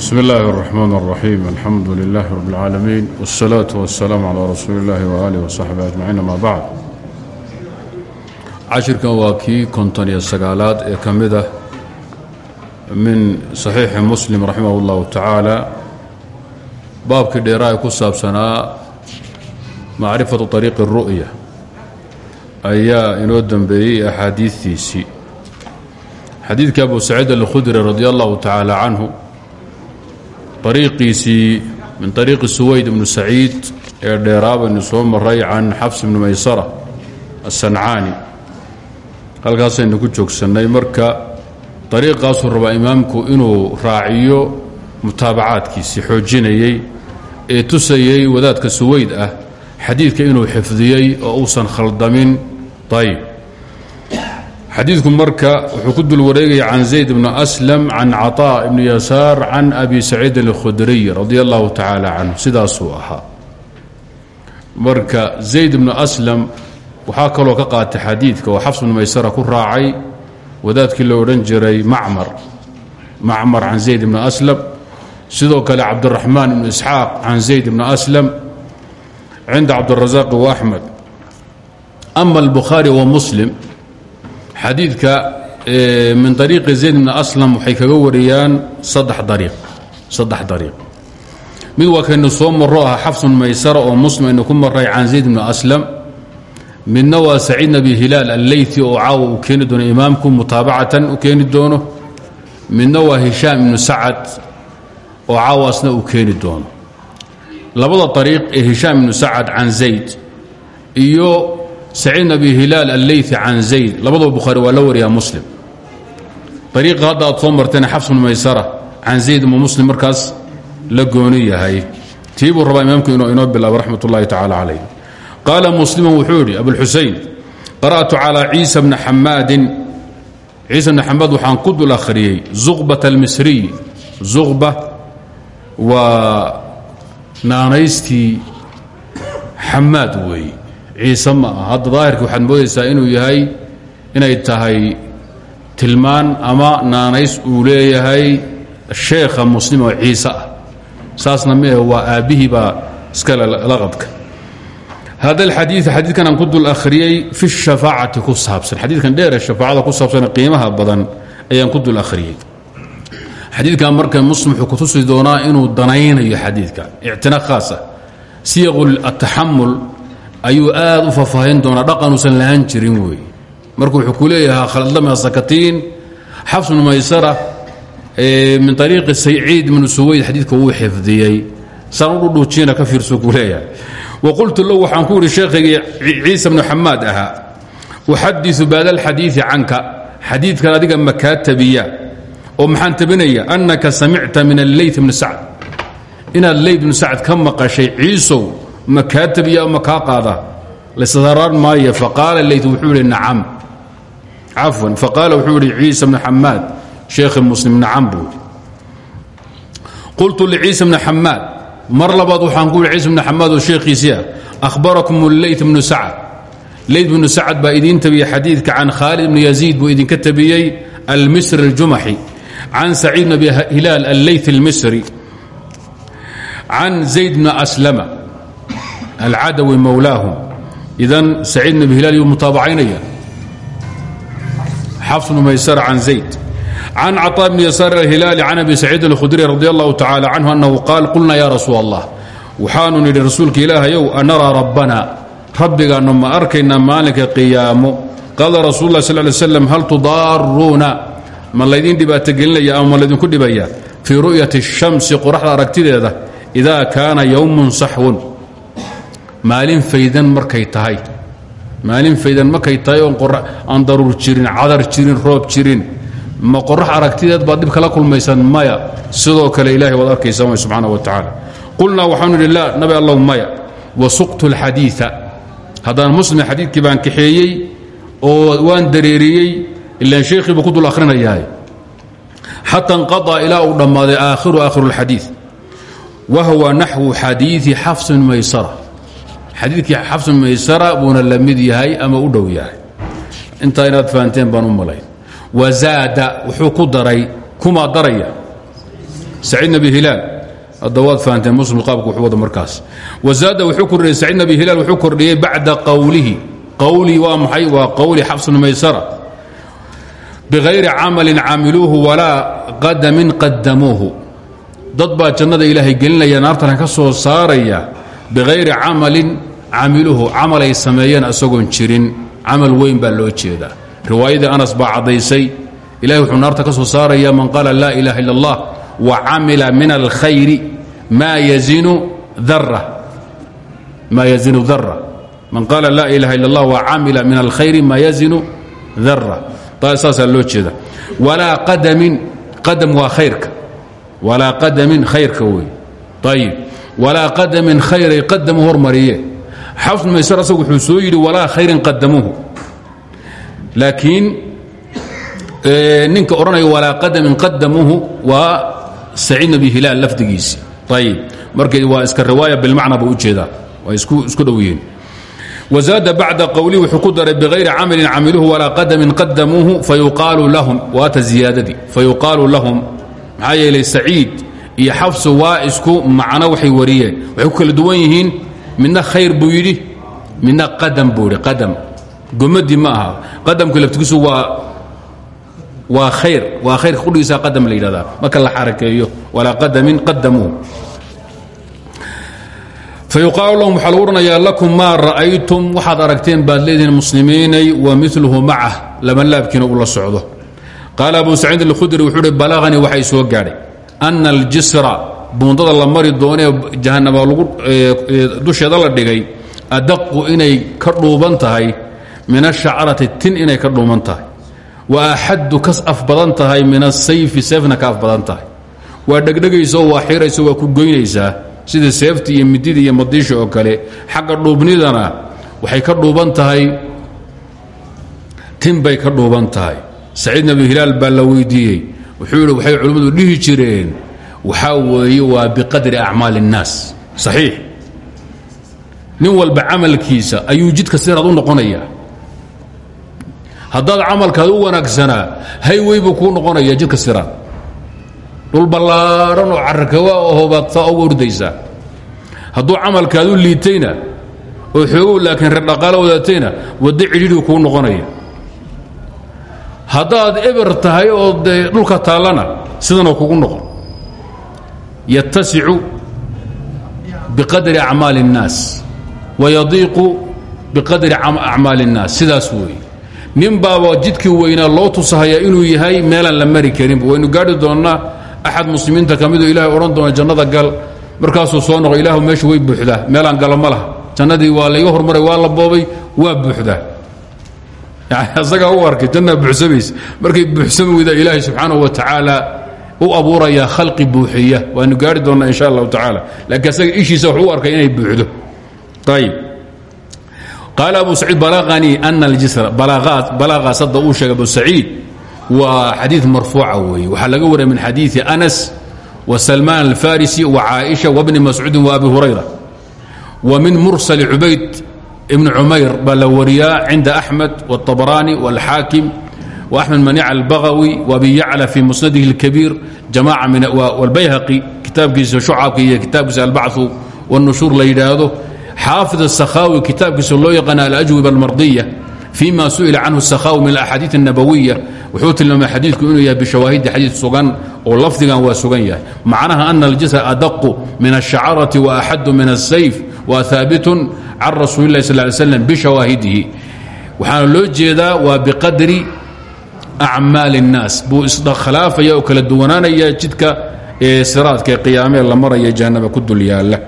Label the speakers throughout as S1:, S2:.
S1: bsm اllahi الرحmn الرaxيim alxamdu lilah rb اlcaalamiin wالsalaaةu waالsalaam calى rasuuli اllahi waalih وsaxbi ajmaciin ama bacd cashirkan waa kii konton iyo sagaalaad ee ka mid ah min صaxiixi muslim raximah اllahu tacaala baabkii dheeraa ee ku saabsanaa macrifatu طariiqi الru'ya ayaa inoo dembeeyey axaadiistiisii xadiidka abu saciid alkhudri radi allahu tacaala canhu ariiqiisii min ariiqi suwayd ibnu saciid ee dheeraa baynu soo maray can xafs ibni maysara asancaani halkaasaynu ku joogsannay marka ariiqaasuu rabaa imaamku inuu raaciyo mutaabacaadkiisii xoojinayey ee tusayey wadaadka suwayd ah xadiidka inuu xifdiyey oo uusan khaldamin. Ayb xadiidku marka wuxuu ku dul wareegaya can zayd bni aslam can caطaa ibni yasaar can abi saciidin اlkhudriy radi allahu tacaala canhu. Sidaasuu ahaa. Marka zayd bnu aslam waxaa kaloo ka qaatay xadiidka oo xafs bnu maysara ku raacay wadaadkii la odhan jiray macmar. Macmar can zayd bni aslam. Sidoo kale cabdiraxmaan ibnu isxaaq can zayd bni aslam cinda cabdirasaaqi wa axmed. Ama albukhaari wa muslim xadiidka min ariiqi zayd bni aslam waxay kaga wariyaan saddex ariiq saddex dariiq. Mid waa kaynu soo maro ah xafsun maysara oo muslim aynu ku maray can zayd bni aslam. Midna waa saciid nabi hilaal alleyti oo caawa uu keeni doono imaamku mutaabacatan u keeni doono. Midna waa hishaam ibnu sacad oo caawaasna uu keeni doono. Labada ariiq ee hishaam ibnu sacad can zayd iyo saciid abi hilaal alleyti can zayd. Labadaba bukhaari waa la wariyaa muslim. Ariiqa hadda aad soo marteen xafsun maysara can zayd mu muslim markaas la gooni yahay. Tii buu rabaa imaamku inuu inoo bilaabo raxmat ullahi tacala calayh qaala musliman wuxuu yidhi abulxusein qara'tu calaa ciisa bni xamaadin ciisa bni xamaad waxaan ku dul akhriyey zuqbat almisriy zuqba waa naanaystii xamaad weeye ciise ma aha. Hadda waxaad moodaysaa inuu yahay inay tahay tilmaan ama naanays uu leeyahay sheekha muslim oo ciise ah. Saasna mee waa aabbihii baa iskale laqabka hada alxadiid xadiidkan aan ku dul akhriyey fi shafaacati ku saabsan. Xadiidkan dheer ee ku saabsan qiimaha badan ayaan ku dul akhriyey. Xadiidkan marka muslim wuxuu kutusi doonaa inuu danaynayo xadiidkan ictina khaas ah. Siyaqu ataxamul ayuu aad u faahfaahin doonaa dhaqanuusan lahaan jirin wey marka wuxuu ku leeyahaa khaldama sakatiin xafsnu maysara min ariiqi sayciid ibnu suwayd xadiidka wuu xifdiyey. Saan u dhudhuujina ka fiirsu ku leeyahay. Wa qultu low waxaan ku idhi sheekhaygii ciisa bnu xamaad ahaa uxadiu baada alxadiidi canka xadiidkan adiga makaa tabiya oo maxaan tabinaya annaka samicta min alleyt bni sacd. Inaad leyt bnu sacd ka maqashay ciisow ma kaa tabiya ma kaa qaada? Lasaraan maayo faqaala leyt wuxuu ihi nacam. Cafwan faqaala wuxuu ihi ciisa bnu xamaad sheekhi muslim nacam buu ihi qultu liciisa bni xamaad mar labaad waxaan ku ihi ciisa bni xamaad oo sheekhiisii ah ahbarakum leyt bnu sacd leyt bnu sacd baa idiin tabiyey xadiidka can khaalid bni yaziid buu idinka tabiyey almisri aljumaxi can saciid bn abi hilaal alleyt almisri. Can zayd bni aslama alcadawi mawlaahum idan saciid bn hilaal yuu mutaabacaynaya xafs bn maysar can zayd can caطa bn yasaar alhilaali can abi saciid alkhudri radi allahu tacala canhu anahu qaal qulna ya rasuul allah waxaanu nidhi rasuulka ilaahayow anaraa rabbana rabbigaannu ma arkaynaa maalinka qiyaamo qaala rasuul lah sl l slam hal tudaaruuna ma laydin dhibaatogelinaya ama ma laydinku dhibaya fii ru'yati shamsi qoraxda aragtideeda idaa kaana yowmun saxwun maalin faydan markay tahay maalin faydan markay tahay oon aan daruur jirin cadar jirin roob jirin ma qorax aragtideed baad dhib kala kulmaysan maya sidoo kale ilahay waad arkaysa way subxaana wa tacaala qulnaa waxaanu idhi laa nabi allow maya wasuqtu اlxadiiثa haddaan muslim xadiidkii baan kaxeeyey oo waan dareeriyey ilaan sheekhii buu ku dul akhrinayahay xata inqaطa ilaa uu dhammaaday aakhiru aakhiru اlxadiiث wa huwa naxwu xadiiثi xafsin maysara xadiidkii xafsun maysara buuna la mid yahay ama u dhow yahay. Intaa inaad fahanteen baan u malayn. Wazaada wuxuu ku daray kumaa daraya. Saciid nabi hilaal hadda waad muslim qaabku wuxuu wada markaas. Wazaada wuxuu kordhiyey saciid nabi hilaal wuxuu kordhiyey bacda qowlihi qowlii waa maxay? Waa qowli xabs bnu maysara. Bغayri camalin camiluuhu walaa qadamin qadamuuhu dad jannada ilaahay gelinaya naartana ka soo saaraya bikayri camalin camiluuhu camal ay sameeyeen isagoon jirin camal weyn baa loo jeedaa riwaayadii anas baa caddaysay ilahay wuxuu naarta ka soo saaraya man qaala laa ilaha illa اllah wa camila min alkhayri maa yazinu dara man qaala laa ilaha illa اllah wa camila min alkhayri maa yazinu dara saasaa loo jeeda walaa qadamin qadam waa khayrka walaa walaa qadamin khayray qadamu hormariye. Xafs maysar asagu wuxuu soo yidhi walaa khayrin qadamuhu. Laakiin ninka odhanaya walaa qadamin qadamuhu waa saciid nabi hilaal lafdigiisi. Ayib marka waa iska riwaaya bilmacna ba u jeedaa waa isku dhow yihiin wzaada bacda qowlii wuxuu ku daray bغayri camalin camiluuhu walaa qadamin qadamuuhu fayuqaalu lahum waata ziyaadadii. Fayuqaalu lahum maxaa yeelay saciid iyo xafsu waa isku macno waxay wariyeen. Waxay ku kala duwan yihiin midna khayr buu yidhi qadam buu qadam. Gomadii ma aha. Qadamka laftigiisu waa waa khayr waa khayrka qudhigiisa qadam la marka la xarakeeyo walaa qadamin qadamuuhu fayuqaalu lahum waxaa lagu lakum maa ra'aytum. Waxaad aragteen baad leedihiin muslimiinay wa miluhu macah lama laabkiina la socdo. Qaala abu saciid alkhudri wuxuu uhi balaqanii waxay soo gaadhay ana aljisra buundada la mari doonee jahanaba lagu dusheeda la dhigay adaqu inay ka dhuuban tahay min ashacrati tin inay ka dhuuban tahay wa axaddu kas af badan tahay min asayfi seefna ka af badan tahay waa dhegdhegaysa oo waa xiraysa waa ku goynaysaa sida seefti iyo midida iyo madiisha oo kale xagga dhuubnidana waxay ka dhuuban tahay tin bay ka dhuuban tahay saciid nabi hilaal baa la weydiiyey wuxuu yidhi waxay culimmadu dhihi jireen waxaa weeye waa biqadri acmaali الnaas saxiix. Nin walba camalkiisa ayuu jidka siraad u noqonayaa haddaad camalkaad u wanaagsanaa haywey buu kuu noqonaya jidka siraad dhul ballaadhan oo carakawa aho baad saa uga ordaysaa hadduu camalkaadu liitayna oo xoogow laakiin reer dhaqaalo wadatayna waddo cidhidhii kuu noqonaya haddaad eber tahay oo dee dhulka taallana sidanoo kugu noqon yattasicu biqadri acmaali الnaas wayadiiqu biqadri acmaali الnaas sidaas weeye nin baaba jidkii weynaa loo tusahayaa inuu yahay meelaan la mari karinba waynu gaadhi doonnaa axad muslimiinta ka miduu ilahay odhan doona jannada gal markaasuu soo noqo ilaahu meeshu way buuxdaa meelaan gala ma laha jannadii waa layga hormaray waa la boobay waa buuxdaa isagaa u arkay janna buuxsamaysa markay buuxsami weydaa ilaahay subxaana wa tacaala u abuurayaa khalqi buuxiya. Waanu gaari doonnaa insha allahu tacaala. Laakiin isaga ishiisa wuxuu u arkay inay buuxdo. Ayib qaala abu saciid balaqanii ana aljisra balaqaas hadda uu sheegay abu saciid waa xadiid marfuuca weeye. Waxaa laga wariyay min xadiidi anas wa salmaan alfarisi wa caaisha wa bni mascuudin wa abi hurayra wa min mursali cubayd بن عمير بلوريا عند أحمد والطبراني والحاكم وأحمد منيع البغوي وأبي يعلى في مسنده الكبير جماعة من والبيهقي كتاب كيس شعب كتاب كيس البعث والنشور ليلاده حافظ السخاوي كتاب كيس الله يقنى الأجوبة المرضية فيما سئل عنه السخاوي من الأحاديث النبوية wuxuu tilmaamay xadiidku inuu yahay bishawaahidi xadiid sugan oo lafdigan waa sugan yahay macnaha ana aljisra adaqu min الشhacarati وaأxadu min الsayf wa haabitun can rasuuli اlahi sal ly slam bishawaahidihi waxaana loo jeedaa waa biqadri acmaali الnaas buu iskhalaafaya oo kala duwanaanaya jidka ee siraadka ee qiyaamee la maraya jahannaba ku dul yaala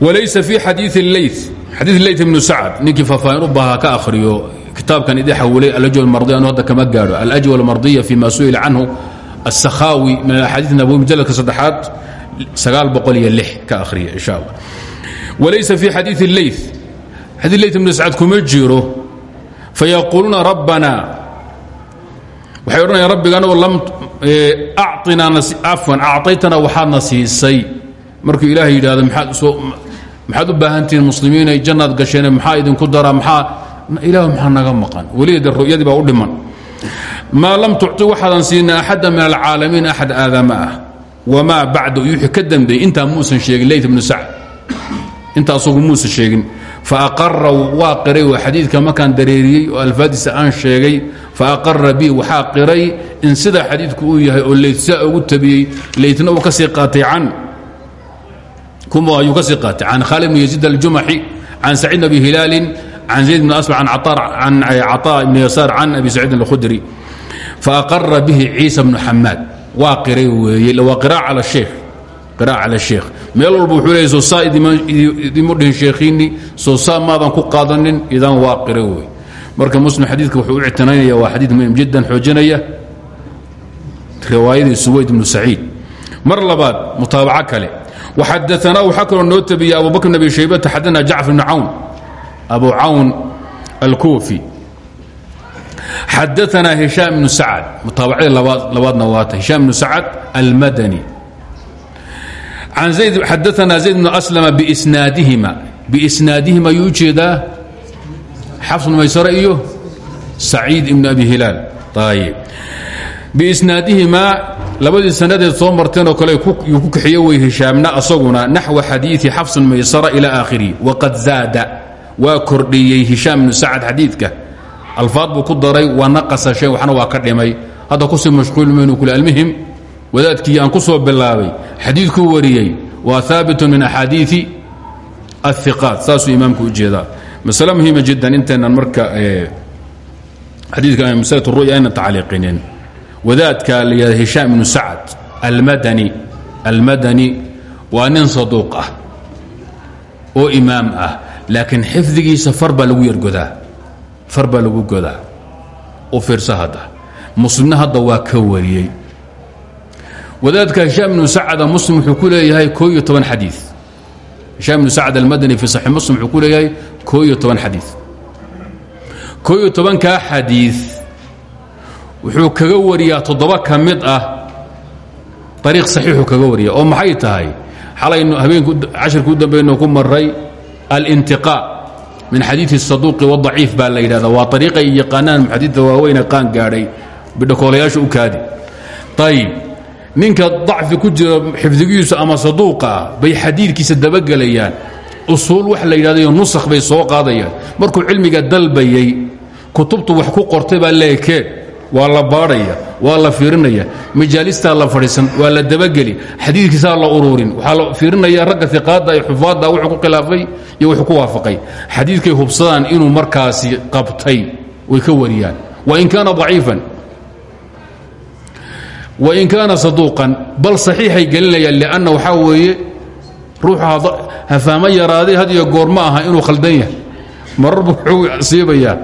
S1: walaysa fi xadii اley xadii ley ibnu sacd ninkii faahfaahin u baaha ka akhriyo kitaabkan idi xawilay alajwal mardiya anu hadda kama gaadho alajwal mardiya fi ma su'ila canhu السkhaawi min axaadiiث nabowi mujaladka saddexaad ka riya insha alla walaysa fii xadiii ley xadii ley ibn sacad kuma jiro. Fayaquuluuna rabbana. Waxay odhanayaan rabbigana ainaafan eh, acaytana waxaadna siisay markuu ilaah yidhaahdo maxaad u baahan muslimiin ay jannaad gasheen maxaa idinku dara maxaa ilaah maxaa naga maqan? Welida ru'yadii baa u dhiman. Maa lam tucti waxaadan siina axada min alcaalamiin axad aadama ah wamaa bacda yuxi ka dambeeyey intaa muusan sheegin leyt bnu sacd inta asagu muusan sheegin faaqara waa qiray oo xadiidka markaan dareeriyey oo alfaadiisa aan sheegay faaqara bi waxaa qiray in sidaa xadiidku uu yahay oo leyt saa ugu tabiyey leytna uu ka sii qaatay can kuma ayuu ka sii qaatay can khaalid bn yaziid aljumaxi can saciid bn abi hilaalin can zayd bn asma can caطaa ibn yasaar can abi saciidin alkhudri faaqara bihi ciisa bnu xamaad waa weeye waa qiraac cala sheekh qiraac cala sheekh. Meel walba wuxuu leeyay soo saa idimu dhihin sheekhiinni soo saa ku qaadanin idan waa qiray wey marka muslim xadiidka wuxuu u ictinaynaya waa xadiid muhiim jiddan xoojinaya. Riwaayadii suwayd bnu saciid. Mar labaad mutaabaco kale. Waxadaanaa waxaa kaloo noo tabiyey abu bakr bn abi shaybata xadana jacfar bnu cawn. Abu cawn alkuufi xadaanaa hishaam bnu sacad mutaabacadii labaadna waata hishaam bnu sacad almadani xadaanaa zayd bnu aslama bisnaadihima biisnaadihima ayuu u jeedaa xafs bnu maysare iyo saciid ibnu abi hilaal ayib biisnaadihimaa labadii sanadeed soo marteenoo kale yuu ku kaxiye wey hishaamna asaguna naxwa xadiii xafs maysara ila aakhirihi waqad zaada waa kordhiyey hishaam bnu sacad xadiidka alfaad buu ku daray waa naqasa shay waxna waa ka dhimay. Hadda ku sii mashquul maynu kule almuhim wadaadkii aan ku soo bilaabay xadiidkuu wariyey waa haabitun min axaadiii aiqaat saasuu imaamku u jeedaa masale muhiima jiddan intaynan marka xadiidka maslatu ru'ya aynan tacliiqinin. Wadaadka la yidhahda hishaam ibnu almadani almadani waa nin saduuq ah oo imaam ah laakiin xifdigiisa far baa lagu yargodaa far baa lagu godaa u fiirsa hadda. Muslimna hadda waa ka wariyey. Wadaadka hishaam ibnu muslim wuxuu ku leeyahay koo iyo toban xadii hishaam ibnu sacad muslim wuxuu ku leeyahay koo iyo toban xadii wuxuu kaga wariyaa toddoba ka ah. Ariiq saxiixuu kaga wariya oo maxay tahay? Xalaynu habeenku cashirka u dambayno ku maray alintiqaa min xadiii saduuqi wadaciif baa la yidhahda waa ariiqay yaqaanaan muxadiidta waaweyne qaan gaadhay bidhakoolayaasha u kaadi. Ayib ninka dacfi ku jira xifdigiisu ama saduuqa ah bay xadiidkiisa dabagelayaan usuul wax la yidhahdayo nusakh bay soo qaadayaan. Markuu cilmiga dalbayey kutubtu wax ku qortay baa leekeen waa la baadhaya waa la fiirinaya. Majaalistaa la fadhiisan waa la dabageli xadiidkiisaa la ururin waxaa la fiirinaya ragga iqaadda ee xufaadda wuxuu ku iyo wuxuu ku waafaqay xadiidkay hubsadaan inuu markaasi qabtay way ka wariyaan. Wain kaana daciifan wain kaana saduuqan bal saxiixay gelinayaan lianna waxaa weeye ruuxa hafahmo yaraaday had iyo goor ma aha inuu khaldan yahay. Mararbu wuxuu siibayaa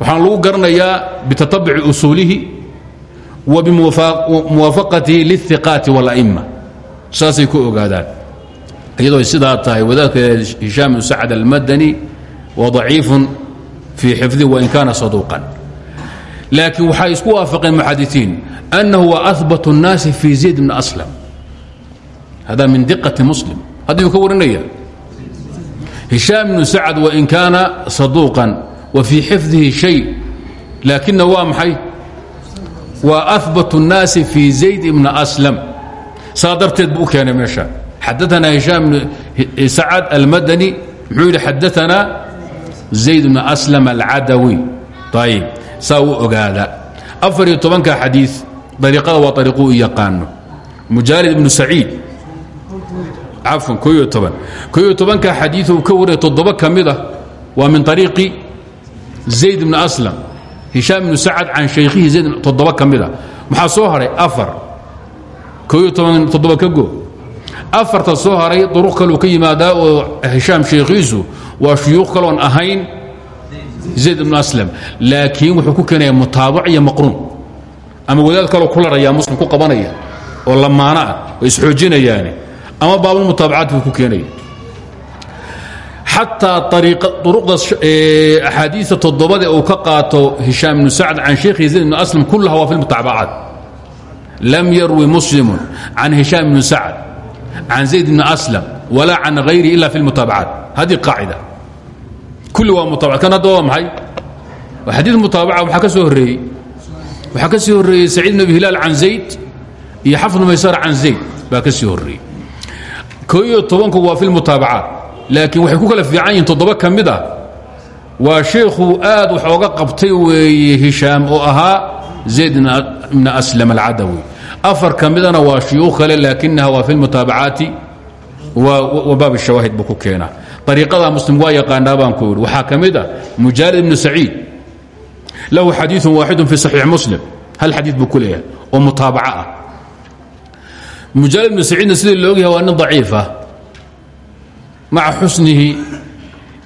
S1: waxaan lagu garanayaa bitatabuci usuulihi wa bimuwaafaqatihi liلiqaati wاla'ima saasay ku ogaadaan iyadoo sidaa tahay wadaadka hishaam bnu sacad almadani wa daciifun fii xifdihi wain kaana saduuqan laakiin waxay isku waafaqeen muxadiثiin أnnahu wa ahbat الnaasi fi zayd bni aslam hada min diqati muslim hadduu ka warinaya hishaam bnu sacad wain kaana saduuqan wa fii xifdihi shay laakina waa maxay waa ahbat الnaasi fi zayd bni aslam saa darteed buu u keenay meesha xadaanaa hishaam bn sacad almadani muxuu yidhi xadaanaa zayd bni aslam alcadawi ayib saa u ogaada afar iyo tobanka xadiid dariiqada waa ariiquu yaqaano mujaalid ibnu saciid cafwan ko iyo toban ko iyo tobanka xadiid uu ka wariyay toddoba ka mid ah waa min ariiqi zayd bni aslam hishaam ibnu sacad can shaykhihi zayd toddoba ka mid a maxaa soo haray afar ko iyo toban toddoba ka go afarta soo haray duruq kaleu ka yimaadaa oo hishaam shaykhiisu waa shuyuuq kaloon ahayn zayd ibnu aslam. Laakiin wuxuu ku keenaya mutaabac iyo maqruun. Ama wadaad kaloo ku larayaa muslim ku qabanaya oo lamaano ah oo ama baabulmutaabacaat buu ku keenaya. Xataa uruqda axaadiia toddobade uu ka qaato hishaam ibnu sacd can sheikhi zayd ibnu aslam kullaha waa fi lmutaabacaat lam yarwi muslimu can hishaam ibnu sacd can zayd ibni aslam walaa can hayrihi ila fi lmutaabacaat hadihi qaacida kulli waa mutaabacat kan hadda waa maxay waa xadiid mutaabaca waxaa ka soo horreeyey waxaa ka sii horreeyey saciid bn abi hilaal can zayd iyo xafd maysar can zayd baa ka sii horreeyey ko iyo tobanku waa fi lmutaabacaat laakiin waxay ku kala fiican yihiin toddoba ka mid ah waa sheikhu aad wax ooga qabtay weeye hishaam oo ahaa zayd ibna aslam alcadawi afar ka midana waa shuyuukh kale laakinaha waa fi lmutaabacaati wa baab shawaahid buu ku keenaa. Ariiqada muslim waa yaqaanaa baan ku idhi waxaa ka mid ah mujaalid ibnu saciid. Lahu xadiiثu waaxidu fi صaxiix muslim. Hal xadii buu ku leeyahay. Oo mutaabaca ah. Mujaalid ibnu saciidna sidii la ogyahay waa nin daciifa maca xusnihi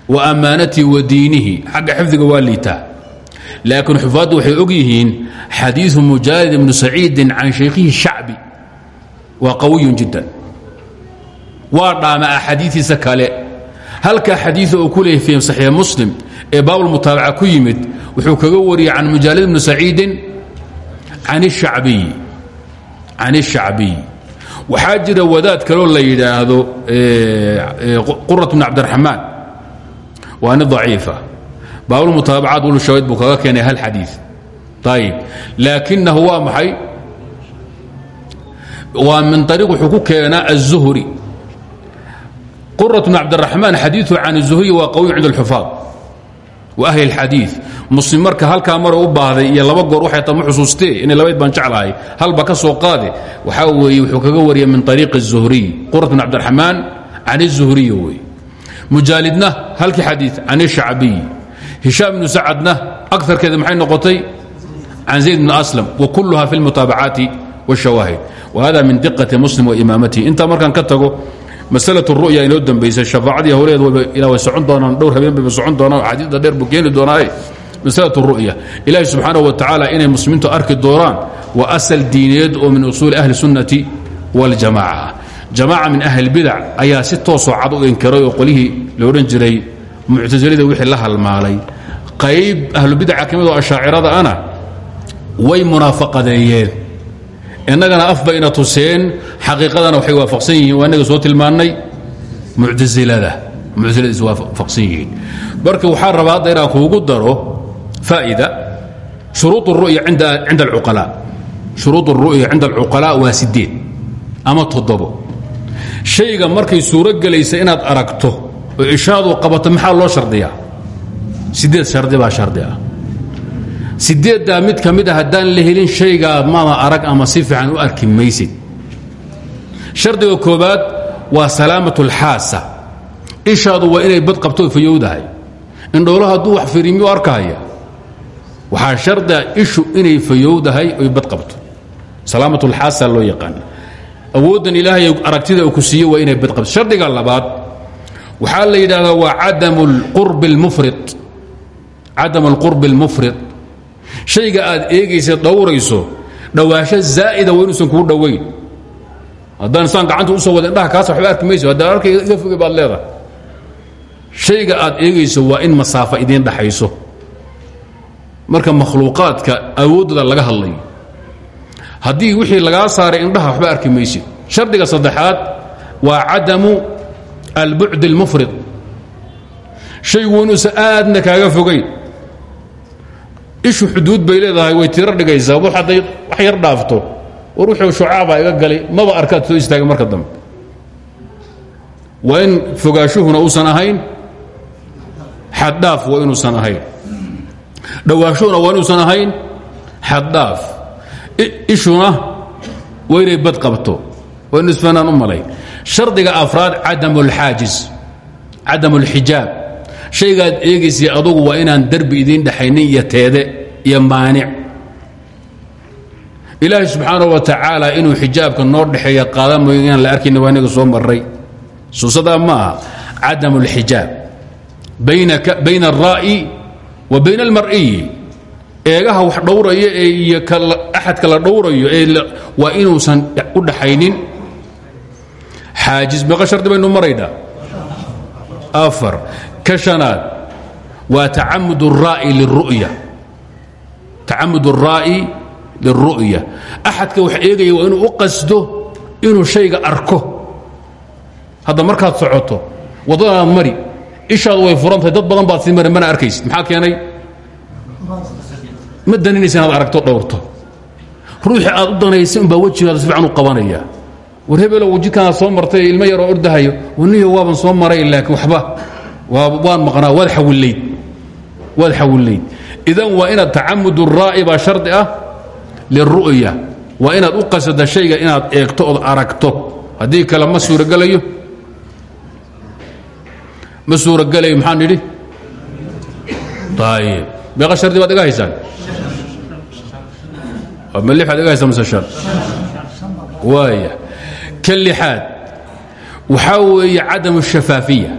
S1: wa ammaanatihi wa diinihi. Xagga xifdiga waa liitaa laakiin xufaaddu waxay og yihiin xadiiu mujaalid ibnu saciidin can shaykhihi shacbi. Waa qawiyun jiddan. Waa dhaama axaadiiiisa kale. Halka xadiia uu ku leeyahy fi saxiix muslim ee baabulmutaabaca ku yimid wuxuu kaga wariyey can mujaalid ibnu saciidin can abiy can الshacbiy waxaa jira wadaad kaloo la yidhaahdo qurat bn cabdiraxmaan waani daciifa baabulmutaabacaat ulshawayd buu kaga keenay hal xadiiث ayib laakinahu waa maxay waa min ariiq wuxuu ku keenaa الzuhri quraة bn cabdiraxmaan xadiiثu can الzuhri waa qawiy cind اlxufaad wa ahli اlxadiiث muslim marka halkaa mara u baahday iyo laba goor waxay tama xusuustee inay labayd baan jeclahay halba ka soo qaade waxaa weeye wuxuu kaga wariyay min ariiq الzuhriy qurat bn cabdiraxmaan can الzuhriy wey mujaalidna halkii xadiiث can الshacbiy hishaam ibnu sacadna akarkeeda maxay noqotay can zayd bn aslam wa kulluha fi اlmutaabacaati wالshawaahid wa hada min diqati muslim wa imaamatihi intaa markaan ka tago masla ruya inoo dambaysay shafaacadii howleed way socon doonaan dhowr habeen bayba socon doonaan xadiida dheer buu keeni doonaaye masla ru'ya ilaahi subxaanaه wa tacaala inay muslimiintu arki doonaan waa asal diineed oo min usuuli ahli sunnati wاljamaca jamaaca min ahli bidac ayaa si toosoo cad u inkiray oo qolihii la odhan jiray muctasilada wixii la halmaalay. Qayb ahlubidaca ka mid oo ana way munaafaqadeeyeen. Innagana af bayna tuseen xaqiiqadana waafaqsan yihiin. Waa soo tilmaannay muctasilada muctasilada is waafaqsan yihiin. Rabaa hadda kuugu daro faa'ida shuruud اru'ya cinda alcuqalaa. Shuruud اru'ya cinda alcuqalaa waa sideed ama toddobo. Shayga markay suuro gelaysa inaad aragto oo ishaadu maxaa loo shardiyaa? Sideed shardi ah. Sideeddaa mid ka mid a haddaan la helin shaygaa mama arag ama si fiican u arki maysid. Shardiga koobaad waa salaamat اlxaasa ishaadu waa inay bad qabto fayowdahay. Indhoolo hadduu wax firimyu arkahaya waxaa ishu inay fayowdahay oy bad qabto. Salaamat اlxaasa loo yaqaan. Awooddan ilaahay aragtida ku siiye waa inay bad qabto. Shardiga labaad waxaa la yidhaahdaa waa cadam اlqurb اlmufrid shayga aad eegaysa dhowrayso dhawaasho zaa'ida wa inuusan kuu dhowayn haddaan saan gacanta u soo wada indhaha kaasa waba arki mayso. Hadda arkay iga foge baad leedahay. Shayga aad eegayso waa in masaafo idiin dhaxayso marka makhluuqaadka awooddooda laga hadlayo haddii wixii lagaa saaray indhaha waxba arki maysid shardiga saddexaad waa cadamu albucd اlmufrid shaygu inuusan aadna kaaga fogayn ishu xuduud bay leedahay way tiro dhigaysaa w hadday wax yar dhaafto war wuxuu shucaabaa iga galay maba arkaad soo istaagay marka dambe waa in fogaashuhuna uusan ahayn xaddhaaf waa inuusan ahayn dhawaashuhuna waa inuusan ahayn xaddhaaf ishuna waa inay bad qabto waa inu isfanaan u malayn shardiga afraad cadam اlxaajiz cadam اlxijaab shaygaad eegaysay adugu waa inaan derbi idiin dhexaynin iyo teede iyo maanic ilaahay subxaanaه wa tacaala inuu xijaabka noo dhexeeya qaadan mooyo inaan la arkayna waa inaga soo maray suusadaa ma aha cadam اlxijaab bayna الra'yi wa bayna اlmar'iyi eegaha wax dhowraya ee iyo axadka la dhowrayo ee waa inuusan u dhaxaynin xaajiz meeqa shardi baynu maraynaa afar ka shanaad waa tacamud الra'yi liلru'ya tacamud الra'yi liلru'ya axadka wax eegaya waa inuu u qasdo inuu shayga arko hadda markaad socoto waddadaad mari ishaadu way furantahay dad badan baad sii mari mana arkaysid maxaa keenay ma daninaysa inaad aragto dhowrto ruuxii aad u danaysay umbaa wejigaada si fiican u qabanaya war hebelow wajikaana soo martay ilmo yaroo ordahayo waniyo waaban soo maray laakiin waxba. Waan maqnaa waad xawilayd waad xawilayd idan waa inaad tacamud raa'i baa shardi ah liru'ya. Waa inaad u qasada shayga inaad eegto ood aragto. Haddii kale ma suurogelayo ma suurogelayo maxaan nidhi? Ayib beeqa shardi baad iga haysaan? Ma lix baad iga haysaan mise shan waaya ka lixaad waxaa weeye cadam الshafaafiya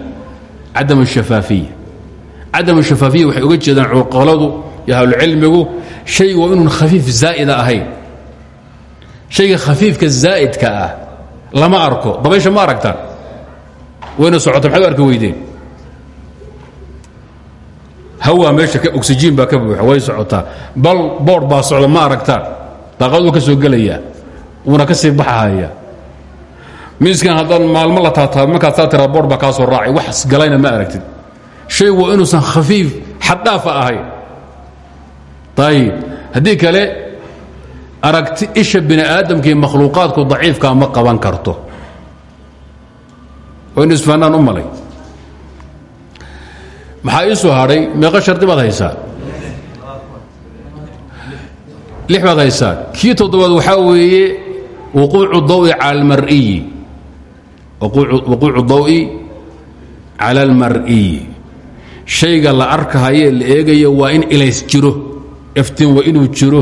S1: cadam الshafaafiya cadam الshafaafiya waxay uga jeedaan cuqaladu iyo ahlucilmigu shaygu waa inuun khafiif zaa'ida ahayn shayga khafiifka zaa'idka ah lama arko dabaysha ma aragtaan wayna socota maxaad u arki weydeen hawaa meesha oxyjiin baa ka buuxa way socotaa bal boord baa socda ma aragtaan daaqaduu ka soo gelayaa wuuna ka sii baxahaya miiskan haddaan maalmo la taataab markaad saa tiraa boord baa kaa soo raacay wax galayna ma aragtid. Shaygu waa inuusan khafiif xaddhaafa ahayn. Ayib haddii kale aragti isha bini aadamkii makhluuqaadku daciifkaa ma qaban karto. Waynu isfaanaan u malay. Maxaa ii soo hadhay meeqo shardi baad haysaa? Lix baad haysaa. Kii toddobaad waxaa weeye wuquucu dawi cala almar'iyi wuquucu dawi cala almar'iyi shayga la arkahaye la eegayo waa in ilays jiro eftin waa inuu jiro.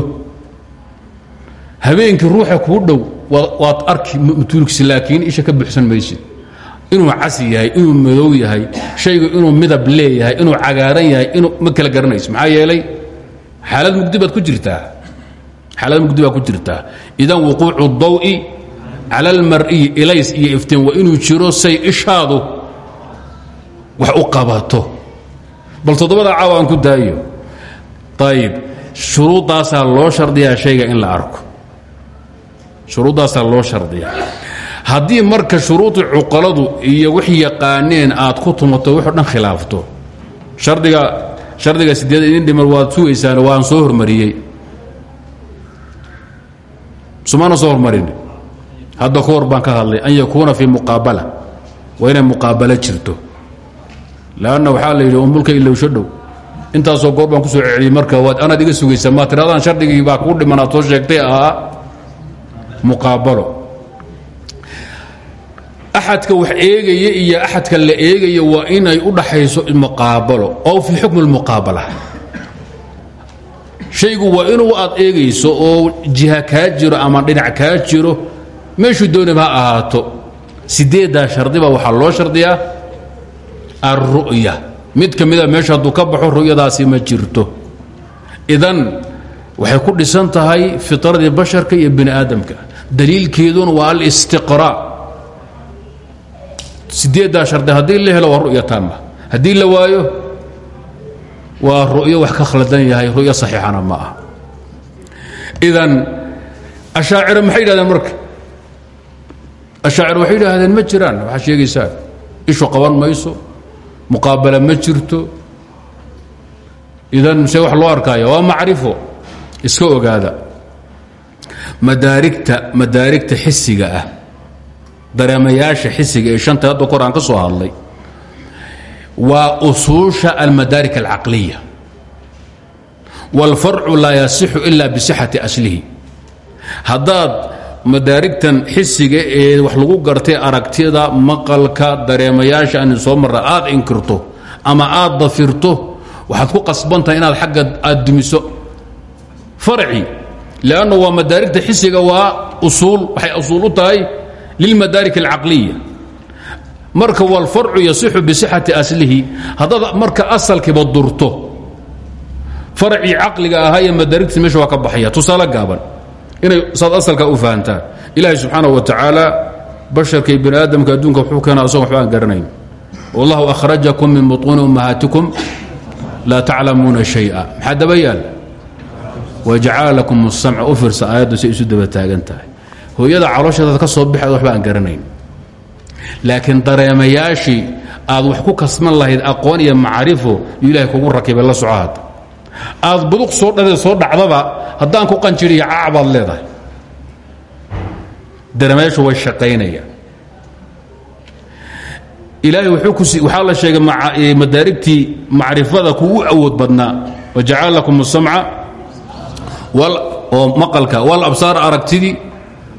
S1: Habeenkii ruuxa kuu dhow waad arki mtuulkisi laakiin isha ka buxsan maysid. Inuu cas yahay inuu madow yahay shaygu inuu midab leeyahay inuu cagaaran yahay inuu ma kala garanayso maxaa yeelay xaalad mugdi baad ku jirtaa. Xaalad mugdi baad cala almar'iyi ilays iyo iftiin waa inuu jiro say ishaadu wax u qabato bal toddobada caawa aan ku daayo. Ayib shuruuddaasaa loo shardiyaa shayga in la arko. Shuruuddaasaa loo shardiyaa. Haddii marka shuruudii cuqaladu iyo wix yaqaaneen aad ku tumato wuxuu dhan khilaafto. Hardiga shardiga sideed idin dhiman waad sugaysaan waan soo hormariyey. Sumaana soo hormarin hadda ka hor baan ka hadlay an yakuuna fii muqaabala. Waa inay muqaabalo jirto. Lanna waxaa la yidhi umulka ilowsho dhow. Intaasoo goor baan ku soo celiyey marka waad anaad iga sugaysaa. Maa tiradaan shardigii baa kuu dhiman aad soo sheegtay ahaa muqaabalo. Axadka wax eegaya iyo axadka la eegaya waa inay u dhaxayso muqaabalo ow fii xukmi اlmuqaabala shaygu waa inuu aad eegayso oo jiha kaa jiro ama dhinac kaa jiro meeshuu doonaba ha ahaato. Sideeddaa shardiba waxaa loo shardiyaa alru'ya mid ka mida meesha hadduu ka baxo ru'yadaasi ma jirto. Idan waxay ku dhisan tahay fitradii basharka iyo bini aadamka. Daliilkeeduna waa alistiqraa sideeddaa shardi haddii la helo ru'ya taama haddii la waayo waa ru'yo wax ka khaldan yahay ru'yo saxiixana ma ah idan ashaaciro maxay yidhahdeen marka ashaacir waxay yidhaahdeen ma jiraan. Waxaa sheegaysaa ishu qaban mayso muqaabala ma jirto. Idan se wax loo arkaya waa macrifo iska ogaada. Madaarigta madaarigta xisiga ah dareemayaasha xisiga ee shanta hadda kor aan ka soo hadlay waa usuusha almadaarik alcaqliya. Wاlfarcu laa yasixu ila bisixati aslihi. Haddaad madaarigtan xisiga ee wax lagu gartay aragtida maqalka dareemayaasha aan soo marra aad inkirto ama aad dafirto waxaad ku qasbantahay inaad agga aad dumiso farci lanna waa madaarigta xisiga waa usuul waxay usuul u tahay lilmadaarik alcaqliya. Marka wاlfarcu yasixu bisixati aslihi haddaad marka asalkiiba durto. Farcii caqliga ahaa madaarigtiis meesha waa ka baxaya tusaale gaaban inay saad asalka u fahantaan. Ilaahay subxaanau wa tacaala basharkay bani aadamka adduunka wuxuu keena asagon waxba aan garanayn. Wallahu akhrajakum min butuuni ummahaatikum laa taclamuuna shaya. Maxaa daba yaal? Wajacala lakum asamca u fiirsa aayaddu say isu daba taagan tahay. Hooyada caloosheedaad ka soo bixaad waxba aan garanayn. Laakiin dareemayaashii aad wax ku kasman lahayd aqoon iyo macrifo yuu ilahay kugu rakibay la soco aad buduq soo dhadeed soo dhacdaba haddaan ku qanjiriya caac baad leedahay dareemayaashu way shaqaynayaan ilaahay waxaa la sheegay madaarigtii macrifada kuwa u awood badnaa wajacala lakum الsamca oo maqalka wاlabsaar aragtidii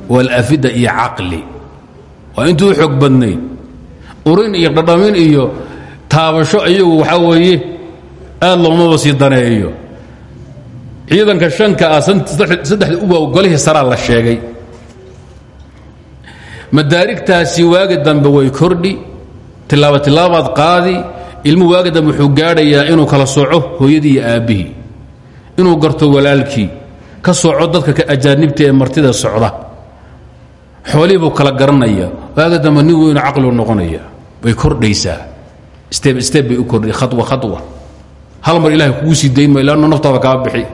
S1: wاlafida iyo caqli waa intuu u xoog badnayd urin iyo dhadhamin iyo taabasho iyagu waxaa weeye aad loomaba sii daneeyo. Ciidanka shanka ah saddexda uba golihii saraa la sheegay. Madaarigtaasi waagi dambe way kordhi tilaaba tilaabaad qaadi ilmu waagi dambe wuxuu gaadhayaa inuu kala sooco hooyadii iyo aabbihii. Inuu garto walaalkii ka sooco dadka ajaanibta ee martida socda. Xoolihii buu kala garanaya waagi dambe nin weynu caqligu noqonaya way kordhaysaa. Steb steb bay u kordhi khawa khawa hal mar ilahay kugu sii dayn mayo lanno naftaada kaa bixi.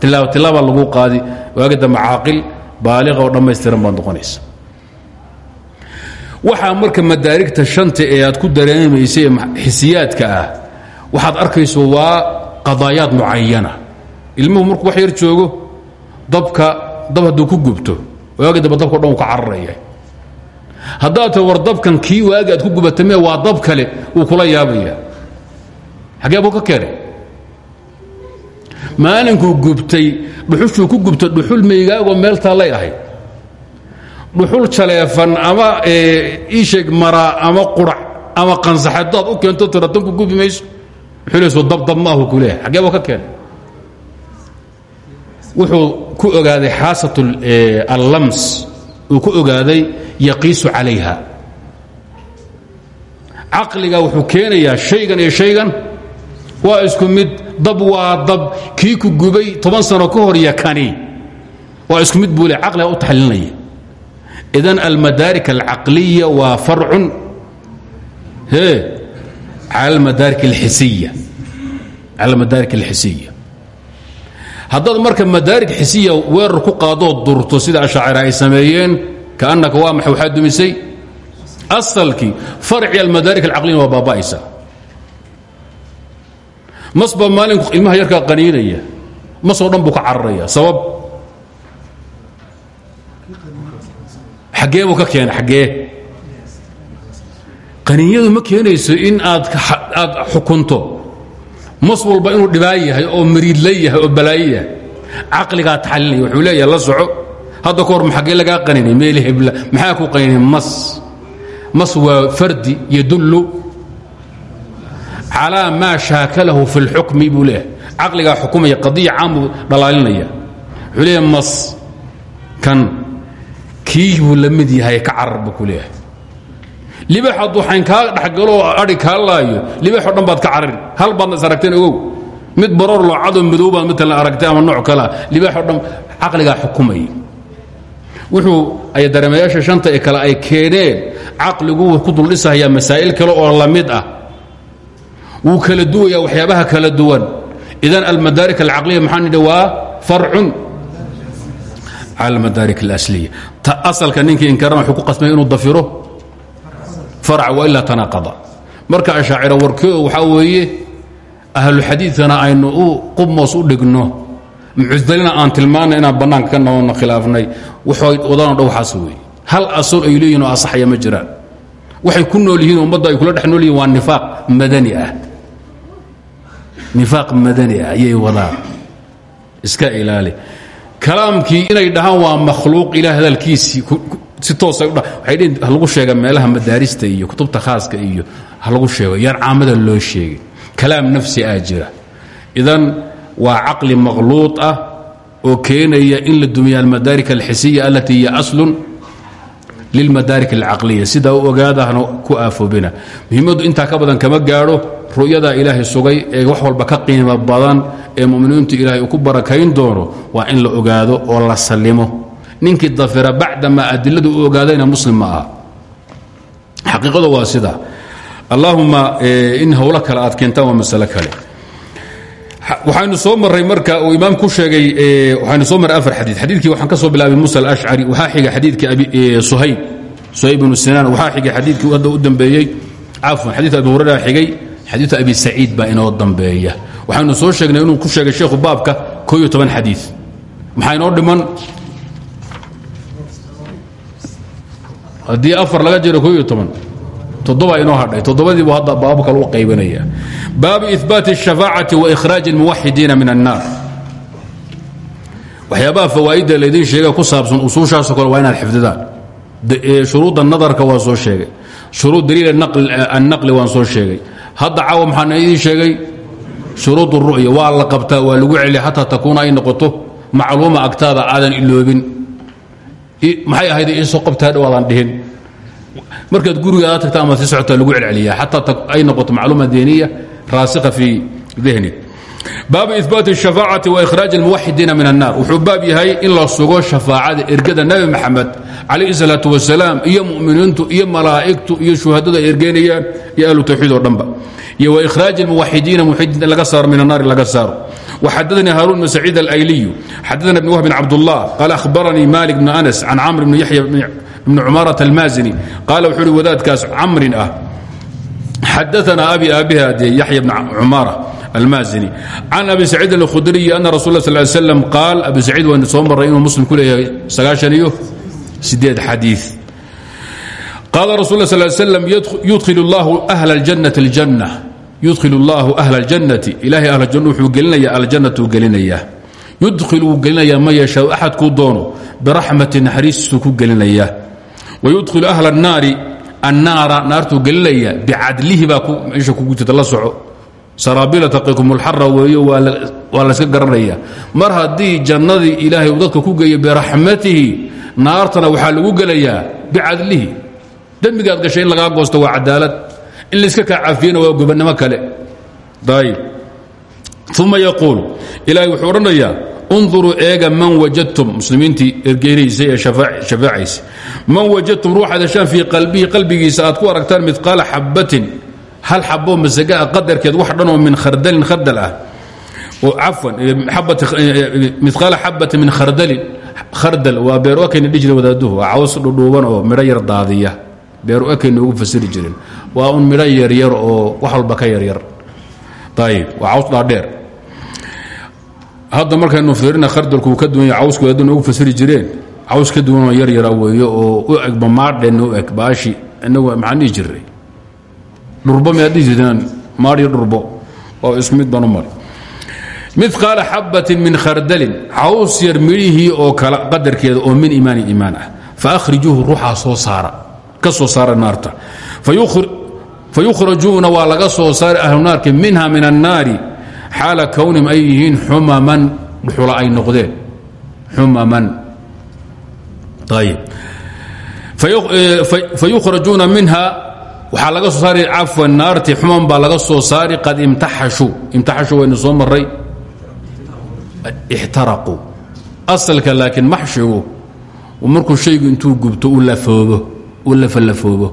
S1: Tilaaba tilaabaa lagu qaadi. Waagi dambe caaqil baaliqa oo dhammaystiran baad noqonaysa. Waxaa marka madaarigta shanta ee aad ku dareemaysa ee xisiyaadka ah waxaad arkayso waa qadaayaad mucayana ilmuhu markuu wax yar joogo dabka dab hadduu ku gubto waagi dambe dabka o ka cararaya. Haddaad ta war dabkan kii waagi aad ku gubatame waa dab kale wuu kula yaabaya. Xagee ka keenay maalinkuu gubtay dhuxushuu ku gubtay dhuxul maygaagoo meel taallay ahayd. Dhuxul jaleefan ama iisheeg maraa ama qurac ama qansaxadaad u keento tiratanku gubi mayso. Wuxuu dabdab maahu ku leeyahay. Xagee buu ka keenay? Wuxuu ku ogaaday xaasat allams. Uu ku ogaaday yaqiisu calayha. Caqliga wuxuu keenayaa shaygan iyo shaygan. Waa isku mid dab waa dab kii ku gubay toban sano ka hor iyo kani isku mid buu le caqliga u taxlilinaya idan almadaarik alcaqliya waa farcun. E cala almadaarik alxisiya. Cala almadaarik alxisiya. Haddaad marka madaarik xisiya weerar ku qaadoo durto sida ashaacira ay sameeyeen kaannaka waa maxay waxaa dumisay? Asalkii farci almadaarik alcaqliyana waa baaba'aysa masba maalinku ilmaha yarkaa qaniinaya masoo dhan buu ka cararaya sabab? Xaggee buu ka keena xaggee. Qaniinyadu ma keenayso in aad aad xukunto. Mas walba inuu dhibaa yahay oo mariidla yahay oo balaayo yahay caqligaa taxalinaya wuxuu leeyahay la soco. Hadda ka hor xaggee lagaa qaninay meel hebla maxaa ku qaninay mas. Mas waa fardi yadullu calaa maa shaakalahu fi اlxukmi buu leeyahay. Caqligaa xukumaya qadiya caan buu dhalaalinaya. Mas kan kii buu yahay ka carar buu ku leeyahay. Libax hadduu xayn adhi kaa laayo libaxoo dhan baad ka carari hal baadna is aragteen mid baroor loocadoo madow baad aragtay ama nooc kalea libaxoo dhan caqligaa xukumaya. Wuxuu ay dareemayaasha shanta ee kale ay keeneen caqligu ku duldhisahayaa masaa'il kale oo la mid ah wuu kala duwayaa waxyaabaha kala duwan. Idan almadaarik alcaqliya maxaa waa farcun. Cala almadaarik alasliya. Ta asalka ninkii inkarana wuxuu ku qasmaya inuu dafiro. Farc wailaa tanaaqada. Marka ashaacira warkeedu waxaa weeye ahluxadiidkana aynu u qubmoos u dhigno. Mucudalina aan tilmaanay inaan bannaanka ka noona khilaafnay. Waxay wadano dha waxaas weeye. Hal asal ay leeyihiin oo asaxaya ma jiraan. Waxay ku nool yihiin ummadda ay kula dhex nool waa nifaaq madani ah nifaaq madani ah ayay wadaan. Iska ilaali. Kalaamkii inay dhahaan waa makhluuq ilaah hadalkiisii si toosa waxay dhihin ha lagu sheega meelaha madaarista iyo kutubta khaaska iyo lagu sheego yaan caamada loo sheegin kalaam nafsi jira. Idan waa caqli makhluuط ah oo keenaya in la dumiya almadaarik alxisiya alatii hiya aslun lilmadaarik alcaqliya sidaa u ogaadahna ku aafoobina muhiimaddu intaa ka badan kama gaadho ru'yadaa ilaahay sugay ee wax walba ka qiimo badan ee muminiintu ilaahay uu ku barakayn doono waa in la ogaado oo la sallimo ninkii dafira bacdama adiladu u ogaadayna muslim ma aha xaqiiqadu waa sidaa allaahuma in howlo kale aad keentaan waa masalo kale waxaynu soo maray marka uu imaam ku sheegay waxaynu soo marray afar xadiid. Xadiidkii waxaan ka soo bilaabay musa alashcari waxaa xiga xadiidkii suhayb suhayb ibnu sinaan waxaa xigay xadiidkii hadda u dambeeyey. Cafwan xadiid abi hurayra xigay xadiidu abi saciid baa inoo dambeeya. Waxaynu soo sheegnay inuu ku sheegay sheekhu baabka koo iyo toban dhiman? Haddii afar laga jiro ko iyo toban hadhay. Toddobadiibu hadda baab kale baabu ibaati الشhafaacati waإkhraaji الmuwaxidiina min الnaar waxyaabaha fawaa'idda laydin sheega ku saabsan usuushaasoo kale waa inaad xifdidaan shuruudda nadarka waa soo sheegay shuruud daliil annaqli waan soo sheegay hadda caawa maxaan idiin sheegay shuruud الru'ya waa la qabtaa waa lagu celiya xataa takuuna ay noqoto macluuma agtaada aadan iloobin maxay ahayd iisoo qabtaa dhawaadaan dhihin markaad gurigaada tagta ama si socotaa lagu celceliya xataa ay noqoto macluuma diiniya raasikha fii dihni baabu ibaat الشhafaacati waikhraaج اlmuwaxidiina min الnar wuxuu baab yahay in la sugo shafaacada ergada nebi maxamed calayh الsalaaة wasalaam iyo muminiintu iyo malaa'igtu iyo shuhadadu ay ergeynayaan iyo ahlu tawxiid oo dhanba iyo waikhraaج اlmuwaxidiina muwaxidiin laga saaro min الnaari laga saaro وxadثnي hاrون بن سعيid الأyلي xadثna بن وهب بن cبدالله قال أخبرني مالك بن أنس عن cمر بن يحيى بن cمارة المازني قال wuxuu hi wadaadkaas cمrin ah xadثna أbي aabha يحيى بن cمارة المازني عن أبي سعيid الخdري أن رsuل اه صل ل سلم قاal أبي سعيid waynu soo maray inuu msلم ku leeyahay sagaaشan iyo sideed xadيiث قال رsuل اه صل سلم يدخل الله أهل الجنة الجنة yudkhil اllahu ahla اljannati ilahay ahla janna wuxuu gelinaya aljannatu gelinayaa yudkhil wuu gelinayaa ma yeeshaa axadkuu doono biraxmati naxariistiisuu ku gelinayaa wayudkhilu ahla الnaari annaara naartuu gelinaya bicadlihi baa meesha kugu jirta la soco saraabila taqikum اlxara weeyo waa layska garanaya mar haddii jannadii ilaahay uu dadka ku geeya biraxmatihi naartana waxaa lagu gelayaa bicadlihi dembigaad gashay in lagaa goosto waa cadaalad in layska kaa cafiyana waa gobannimo kale ayb uma yaquul ilaahay wuxuu odhanayaa unduruu eega man wajadtum muslimiintii ergeynaysay ee shafaacaysa man wajadtum ruuxaad heshaan fii qalbihi qalbigiisa aad ku aragtaan midqaala xabbatin hal xaboo masagaa qadarkeed wax dhanoo min khardalin khardal ah oo cafwan midqaala xabbatin min khardalin khardal waa beerokayna dhihi jira wadaaduhu waa caws dhudhuuban oo midho yar daadiya beeru ekayna ugu fasiri jirin waa un midho yaryar oo wax walba ka yaryar hadda markaynu fiirina khardalku ka duwan yahay cawsku aduna ugu fasiri jireen. Caws ka duwanoo yaryara weeyo oo u eg bamaadheenna u eg baashi inagu maxaan dhihi jirray? Dhurbo miyaad dhihi jirteen maadhiyo dhurbo oo mid baan u min khardalin. Caws yar midhihii oo kala qadarkeeda oo min iimaani iimaan ah. Fa akhrijuuhu ruuxaa soo saara ka soo saara naarta. Fayukhrajuuna waa laga soo saari ahlunaarka minha min annaari xaala kownihim ay yihiin xumaman dhuxula ay noqdeen? Xumaman. Ayb fayukhrajuuna minha waxaa laga soo saari cafwan naarti xuman baa laga soo saari qad imtaxashuu imtaxashuu waynu soo maray ixtaraquu asalka laakiin maxshigu markuu shaygu intuu gubto u lafoobo u lafalafoobo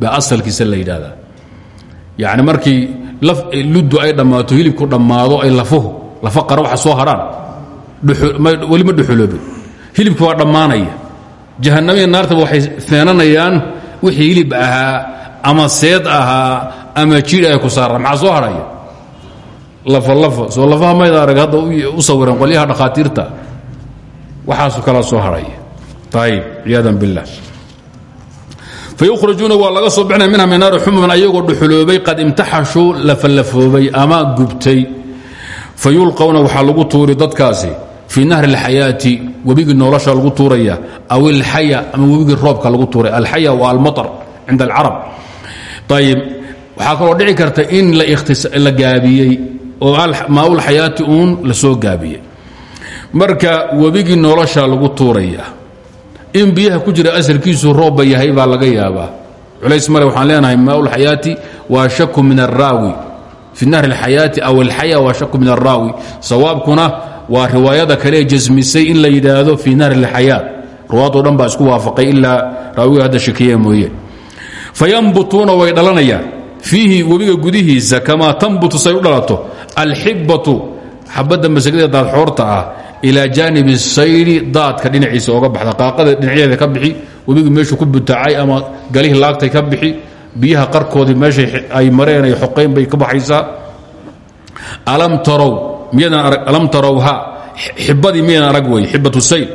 S1: baa asalkiisa la yidhaahdaa. Yacni markii luddu ay dhammaato hilibku dhammaado ay lafuhu lafa qara waxa soo hadhaan weli ma dhuxuloobin. Hilibki waa dhammaanaya. Jahannamiya naartaba waxay feenanayaan wixii hilib ahaa ama seed ahaa ama jiir ay ku saaraan. Maxaa soo hadhaya lafa lafa. Soo lafaha mayda arag hadda u sawiran qolyaha dhakhaatiirta. Waxaasu kala soo hadhaya ayib ciyaadan billah fayukhrajuuna waa laga soo bixinaya minha min naari ayagoo dhuxuloobay qad imtaxashuu lafallafoobay ama gubtay. Fayulqawna waxaa lagu tuuri dadkaasi fii nahri اlxayaati webigii nolosha lagu tuuraya aw ilxaya ama webigii roobka lagu tuuray. Alxaya waa almaطr cinda alcarab. Ayib waxaa kaloo dhici karta in la gaabiyey oo maaulxayaati uun la soo gaabiyey. Marka webigii nolosha lagu tuuraya in biyaha ku jira asalkiisu roobba yahay baa laga yaabaa. Culays male waxaan leenahay maaulxayaati waa shaku min araawi fi nahri اlxayaati aw alxaya waa shaku min araawi sawaabkuna waa riwaayada kale jasmisay in la yidhaahdo fii nahri اlxayaat ruwaadoo dhan baa isku waafaqay ilaa raawiga hadda shakiya mooye. Fayanbutuuna way dhalanayaan fiihi webiga gudihiisa kamaa tanbutu say u dhalato. Alxibatu xabadda masagada daadxoorta ah ilaa jaanibi sayri daadka dhinaciisa oga baxda. Qaaqada dhinacyadeeda ka bixi webigu meeshuu ku butaacay ama galihii laagtay ka bixi biyaha qarkoodii meeshay ay mareen ay xoqayn bay ka baxaysaa. Alam tarowha xibadii miyadan arag weeye xibatu sayl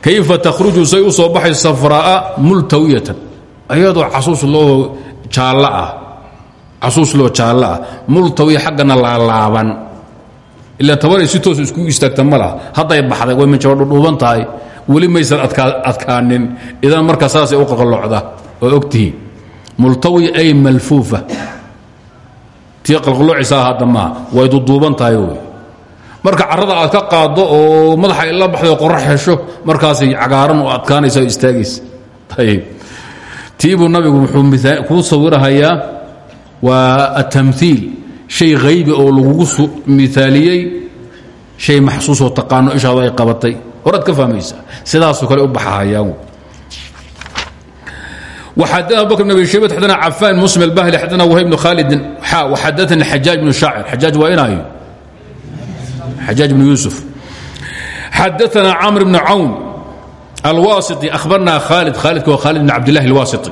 S1: kayfa takhruju say u soo baxay safraa'a multawiyatan. Ayadoo casuus loo jaallo ah multawiya xaggana laalaaban ilaa tabanay si toos iskugu istaagta ma laha. Baxday way minjaba dhudhuuban tahay. Weli maysan adkaanin. Idan markaa saasay u qaqalocda oo ogtihiin. Multawiya ay malfuufa. Tii qalqaloocisaa hadda maaha way duduuban tahay wey. Marka carrada aad ka qaaddo oo madaxa ila baxday qorax hesho markaasay cagaaran oo adkaanaysa oo istaagaysa tiibuu nabigu wuxuu kuu sawirahayaa waa atamhiil shay haybi oo lagugu miaaliyey shay maxsuusoo taqaano ishaadu ay qabatay horaad ka fahmaysaa sidaasoo kale u baxahayaan وxadna abu bkr بن abi shaybة xadna cafan msلm الbahli xadna whayb بن khaalidin xa وxadanii xajaaج بن shaacir xajaaج waa inayo xajaaج بن yuusuf xadaثna cmr بن cawn alwasiطي أhbarna khaalid khaalidka waa khaalid بn cabdالlahi الwasiطي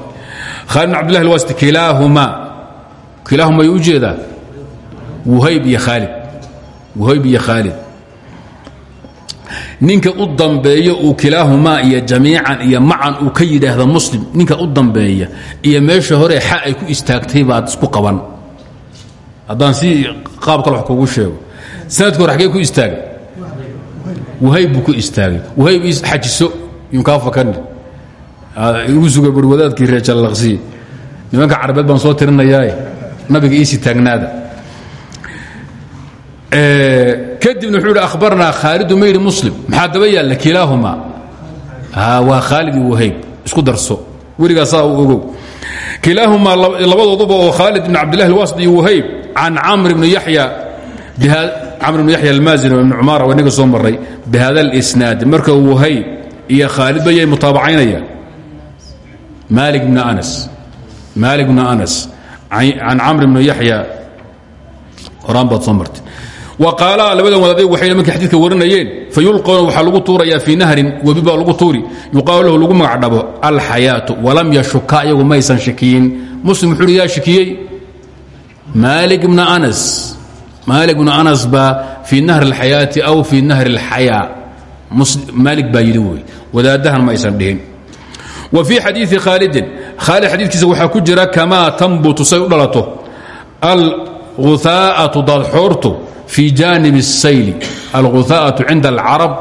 S1: khaalid بn cabdالlahi الwasiطي kilaahumaa kilaahuma ay u jeedaa whayb iyo khaalid. Whayb iyo khaalid. Ninka u dambeeya uu kilaahumaa iyo jamiican iyo macan uu ka yidhaahda muslim ninka u dambeeya iyo meesha hore xa ay ku istaagtay baad isku qaban. Haddaan si qaab kale wax kugu sheego. Sanadka hore xagee ku istaagay? Wahayb buu ku istaagay. Wahayb xajiso yunkaa fakani igu suga barwadaadkii reer jallaqsiye nimanka carabeed baan soo tirinayaae nabiga iisii taagnaada kadibna wuxuu hi ahbarnaa khaalidu mayri muslim. Maxaa daba yaalla kilaahumaa waa khaalid iyo wahayb isku darso. Weligaa saa u ogow. Kilaahumaa labadooduba oo khaalid bn cabdillahi alwasd iyo wahayb can camr bni yaya camr bn yaxya almaazini ibn cumaara waa inaga soo maray bihada اlisnaad marka wahayb iyo khaalid bayay mutaabacaynayaan maali bn anas. Maalik bn anas. Can camr bni yaxya horaan baad soo martay waqaalaa labadan wadaadee waxay markay xadiidka warinayeen fayulqawna waxaa lagu tuurayaa fii nahrin webi baa lagu tuuri. Yuqaalu lahu lagu magacdhabo alxayaatu walam yashuka iyagu maysan shakiyin muslim wuxuu hi yaa shakiyey maalik bna anas maalik bna anas baa fii nahri alxayaati aw fii nahri alxayaa maalik baa yidhi wey wadaadahan ma aysan dhihin. Wa fii xadiii khaalidin khaalid xadiidkiisa waxaa ku jira kamaa tambutu say u dhalato alghuaaatu daadxoortu في جانب السyل الغثاءة عند العرب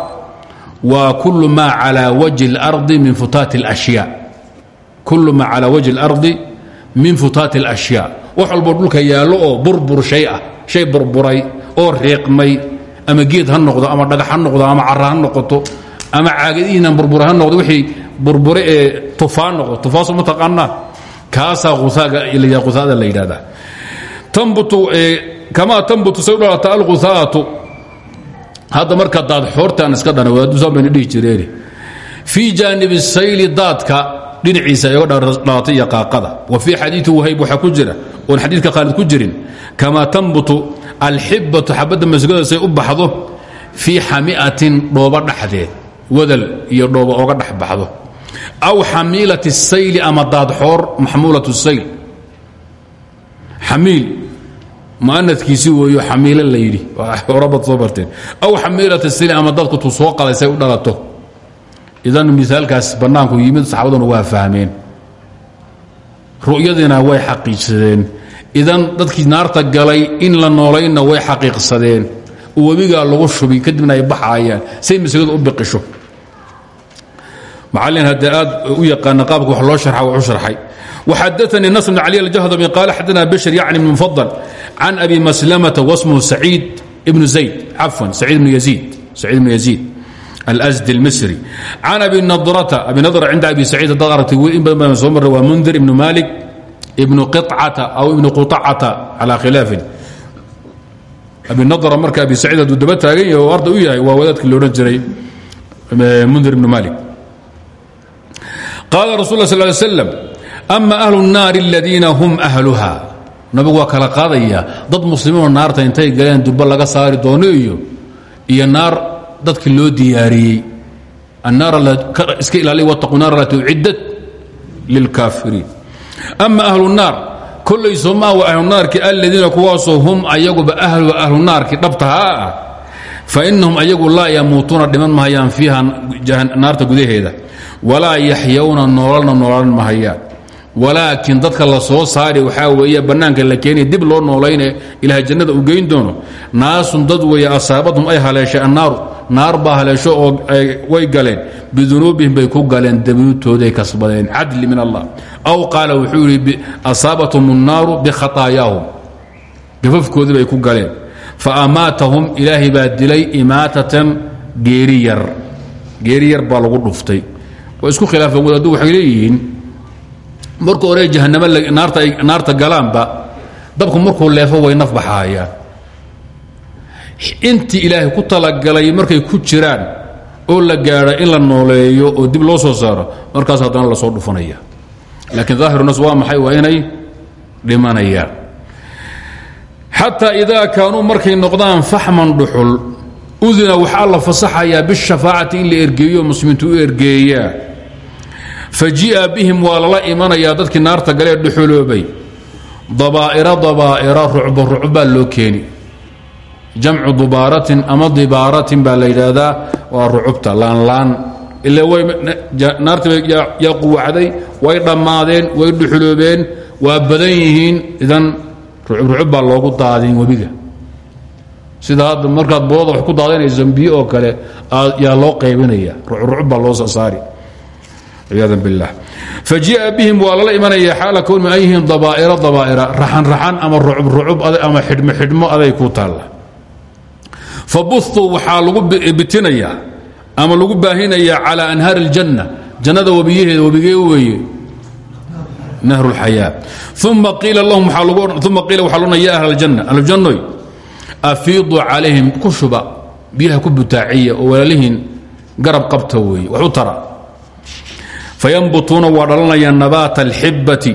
S1: wa كل ma على وجه الأرض من فتاaت الأشhyاء كل ma عalى وجه الأرضi min futaaت الأشhyاء wax walbo dhulka yaallo oo burbur shay ah shay burburay oo riiqmay ama geed ha noqdo ama dhagax ha noqdo ama cara ha noqoto ama caagadihiinan burbura ha noqdo wixii burbure ee tufaan noqdo tufaaso ma taqaanaa kaasaa uaada la yidhahdaa tambutu kamaa tambutu say u dhalata marka daad xoortaan iska dhana wadaadusaan bayna dhihi jireeni. Fii jaanibi sayli daadka dhinaciisa ay oga dhalatay iyo qaaqada wa fii xadiii wahayb ku jira oon xadiidka khaalid ku jirin kamaa tambutu alxibatu xabadda masgada say u baxdo fii xami'atin dhoobo dhexdeed wadal iyo dhoobo oga dhex aw xamiilati sayli ama daadxoor maxmuulat sayl. Xamiil muanadkiisi weeyo xamiilo la yidhi. Horabad soo barteen. Aw xamiilat sayli ama dadku tu soo qaday say u dhalato. Idan miaalkaas bannaanku yimid saxaabaduna waa fahmeen. Ru'yadiina way xaqiiqsadeen idan dadkii naarta galay in la noolaynna way xaqiiqsadeen. Oo webigaa lagu shubi kadibna ay baxaayaan. Say masladu u biqisho. Macallin haddee aad u yaqaana qaabka wax loo sharxa wax u sharxay waxadaanii nasr bn cali aljahdami qaala xadana bashir yacni bn mufadal can abi maslamata wasmuhu saciid ibnu zayd cafwan saciid bnu yaziid saciid bnu yaziid الأزد المصري عن أبي نضرة أبي نضرة عند أبي سعيد الضغرة in badan baan soo marray waa mنdir ibن مالك ibن قطcة أو ibن quطcة calى khiلاaفin أبي نضرة marka أبي سعيid hadduu daba taagan yahay oo arda u yahay waa wadaadkii lo odhan jiray mنdir ibن مالك قال رsuل اه صلى اه عليه وسلم أma أهل الناar الذيina هم أهلها nabigu waa kala qaadaya dad muslimiinoo naarta intay galeen dubo laga saari doono iyo iyo naar dadki loo diyaariyey. Iska ilaaliy wtaquu naar lati uciddat lilkaafiriin ama ahlu الnaar kollay somaa wa ahlunaarki aladiina kuwaasoo hum ayaguba ahlu ahlunaarki dhabtahaa ah. Fainahum ayagu laa yamuutuuna dhiman mahayaan fiiha naarta gudaheeda. Walaa yaxyawna noolana noolan mahayaan walaakiin dadka la soo saari waxaa weeye banaanka la keenay dib loo noolayne ilaahay jannada uu geyn doono. Naasun dad weeye asaabathum ay haleeshay annaaru naar ba haleesho oo way galeen. Bidunuubihim bay ku galeen danuubtooday kasbadeen. Adli min allah. Aw qaala wuxuu yidhi asaabathum annaaru bikhaayaahum gafafkoodii bay ku galeen. Fa amaatahum ilaahay baa dilay imaatatan geeri yar. Geeri yar baa lagu dhuftay. Waa isku khilaafeen wadaaddu waxay leeyihiin marka hore jahanamo naarta galaanba dabku markuu leefo way naf baxaayaan. Intii ilaahay ku talagalay markay ku jiraan oo la gaadho in la nooleeyo oo dib loo soo saaro markaas haddana la soo dhufanaya laakiin daahiru nas waa maxay? Waa inay dhimanayaan. Xataa idaa kaanuu markay noqdaan faxman dhuxul udina waxaa la fasaxayaa bishafaacati in la ergeeyo muslimiintu u ergeeyaa fa ji'a bihim waa lala imanayaa dadkii naarta galee dhuxuloobay dabaa'ira dabaa'ira rucba rucbaa loo keeni jamcu dubaaratin ama dibaaratin baa la yidhaahdaa waa rucubta laanlaan ila naarti yaa quwacday way dhammaadeen way dhuxuloobeen waa badan yihiin idan rucub baa loogu daadin webiga sida hadda markaad booda wax ku daadinayso biyo oo kale yaa loo qaybinaya rucub baa loo sasaari ciyaada bilah fa jiia bihim waa lala imanaya xaala kownim an yihiin dabaa'ira dabaa'ira raxanraxan ama rucub rucub ama xidhmo xidhmo aday ku taalla fa buhuu waxaa lagu bitinayaa ama lagu baahinayaa calaa anhaari aljanna jannada webiyaheeda webigee weeye nahru lxayaa uma qiila lahum uma qiila waxa lona ya ahl aljanna ahlujannoy afiidu calayhim ku shuba biyaha ku butaaciya oo walaalihiin garab qabta weeye wax u tara fayanbutuuna waa dhalanayaan nabaata alxibbati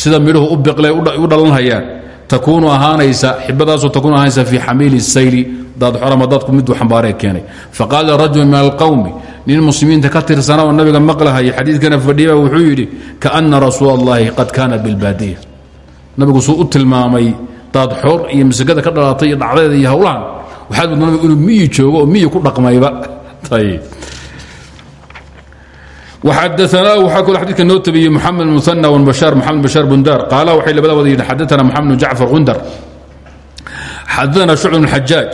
S1: sida midhuhu u biqlay u dhalanhayaan takuunu ahaanaysa xibadaasoo takuunu ahaanaysa fii xamiili sayli daadxorama dadku miduu xambaaree keenay faqaala rajulu min alqowmi nin muslimiinta ka tirsana oo nabiga maqlahaya xadiidkana fadhiiba wuxuu yidhi kaana rasuul allahi qad kaana bilbaadiya nabigu suu u tilmaamay daadxoor iyo masagada ka dhalatay iyo dhacdeeda iyo howlahan waxaad mudda nabigu inuu miyi joogo oo miyi ku dhaqmayba ayb xadaanaa waxaa kaloo xadiidka noo tabiyey muxamed muana wbashaar maxamed bashaar bundaar qaala waxay labada wada yidhi xadaana moxamed bn jacfar gundar xadaana shucb bn xajaaj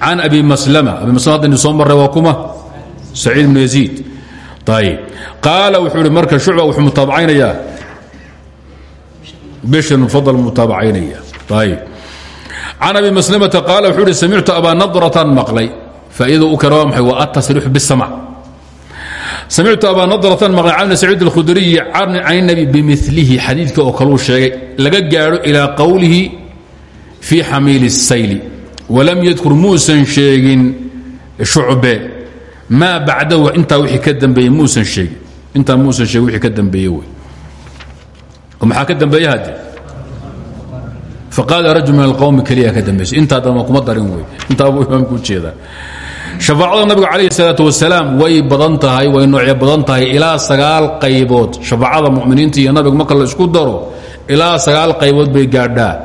S1: can abi maslama abi maslama haddaynu soo marray waa kuma saciid bnu yaziid ayib qaala wuxuu ihi marka shucba wuxuu mutaabacaynayaa bishr mufadal mutaabacaynaya ayib can abi maslamata qaala wuxuu ihi samictu abaa nadratan maqlay faa'iidau u kale waa maxay wa atasrixu bisamac samictu abaa nadratan maqla cabna saciid alkhudriyi can nabi bimilihi xadiidka oo kaluu sheegay laga gaadho ilaa qowlihi fii xamiili sayli walam yadkur muusan sheegin shucbe maa bacdahu intaa wii ka dambeeye muusan sheegin intaa muusan sheegin wii ka dambeeye wey oo maxaa ka dambeeya hadde faqaala rajul min alqowmi keliya ka dambaysa intaa dama kuma darin wey intaabu imaamku u jeedaa shafaacada nabiga calayhi salaatu wasalaam way badan tahay way noocyo badan tahay ilaa sagaal qaybood shafaacada muminiinta iyo nabiga marka la isku daro ilaa sagaal qaybood bay gaadhaa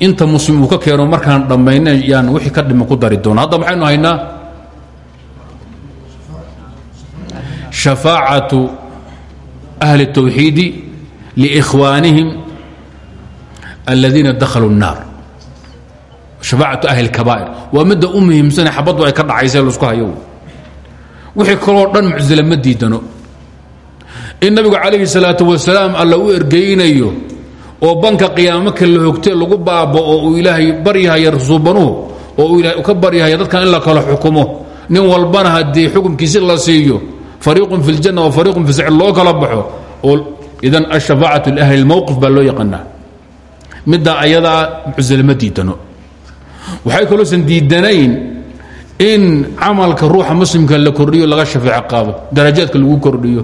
S1: inta muslim uu ka keeno markaan dhammayna yaan wixii ka dhima ku dari doona hadda maxaynu haynaa shafaacatu ahli الtawxiidi liikhwaanihim aladiina dakhaluu الnaar shafaacatu ahli اlkabaa'ir waa midda u muhiimsane xabaddu ay ka dhacaysee la isku hayo. Wixii kaloo dhan ma diidano. In nabigu calayhi salaatu wasalaam alla u ergeynayo oo banka qiyaamo la hogtee lagu baabo oo uu ilaahay baryahaya rasuubanuhu oo uu ka baryahaya dadkan in la kala xukumo nin walbana haddii xukumkiisi la siiyo fariiqun fi ljanna wa fariiqun fi sacir loo kala baxo oo idan ashafaacatu liahli lmowqif baa loo yaqaanaa. Middaa ayadaa muctila ma diidano waxay kaloosan diidanayn in camalka ruuxa muslimka la kordhiyo laga shafeec qaado darajaadka lagu kordhiyo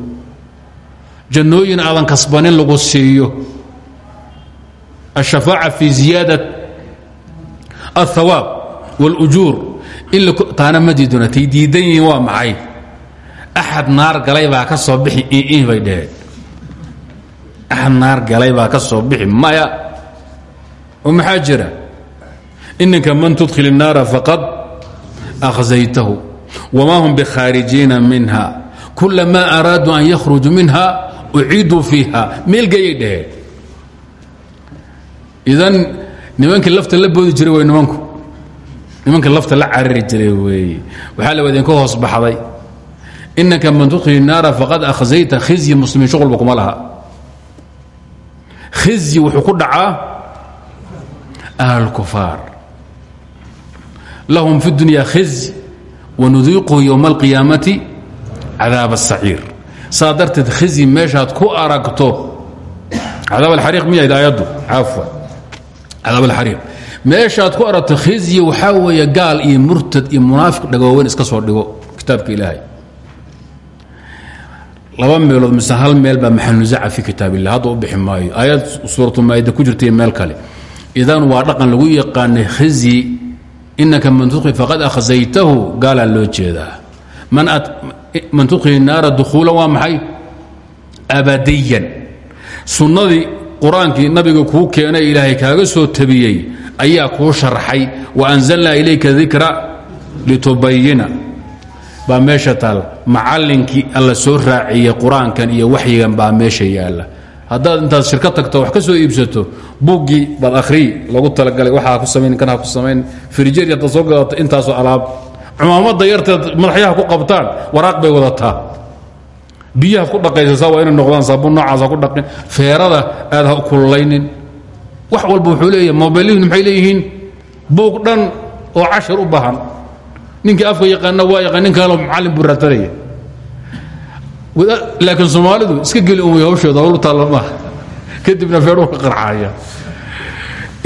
S1: jannooyin aadan kasbanin lagu siiyo. Ashafaaca fi ziyaada aلthawaab wاlujuur in taana ma diidona tay diidan yihiin waa maxay? Axad galay baa ka soo bixi bay dheheen axad naar galay baa ka maya. Oo maxaa ininka man tudkhil الnaara faqad akhzaytahu wma hum bkhaarijiina minha kulamaa araaduu an yakhrujuu minha uciiduu fiiha meelgayay dhaheen idan nimankii lafta la jiray way nimanku nimanka lafta la carari jiray weeye waxaa la wadinka hoos baxday inaka man tudkhili naara faqad akhzayta khizyi muslimiin shuqulba kuma laha khizyi wuxuu ku dhacaa ahlkufaar lahum fi dunya khizy wanudiiquhu ywma alqiyaamati cadaab asaciir saa darteed khizyi meeshaad ku aragto cadaab alxariiq miyayd aayaddu cafwa cadaab alxariiq meeshaad ku aragto khizyi waxaa weeye gaal iyo murtad iyo munaafiq dhagoowan iska soo dhigo kitaabka ilaahay. Laba meelood mise hal meel baa maxanuzaca fi kitaab illah hadda u bixi maayo. Ku jirtay meel kale. Idan waa dhaqan lagu yaqaanay khizyi inaka man tudki faqad akhzaytahu gaalaa loo jeedaa man tudkhili naara dukhuulan waa maxay abadiyan sunnadii qur'aankii nabiga kuu keenay ilaahay kaaga soo tabiyey ayaa kuu sharxay wa anzalnaa ilayka dikra litubayina baa meesha taal macallinkii alla soo raaciyey qur'aankan iyo waxyigan baa meesha yaalla haddaad intaad shirka tagto wax ka soo iibsato buggii baad akhriyi lagu talagalay waxaa ku samayn kan ha ku samayn. Firijeer haddaad soo gadato intaasoo alaab. Cumaamadda yarteed madaxyaha ku qabtaan waraaq bay wadataa. Biyaha ku dhaqaysasaa waa inay noqdaan saabuun noocaas ha ku dhaqin. Feerada aad ha kululaynin wax walba wuxuu leeyahay mobilihinu maxay leeyihiin? Buug dhan oo cashar u baahan. Ninkii afka yaqaana waa yaqaan nin kaleo macallin buu raadsanaya laakiin soomaalidu iska geli umay hawsheeda hawlu taalla maaha kadibna feedhuu ka qarxaaya.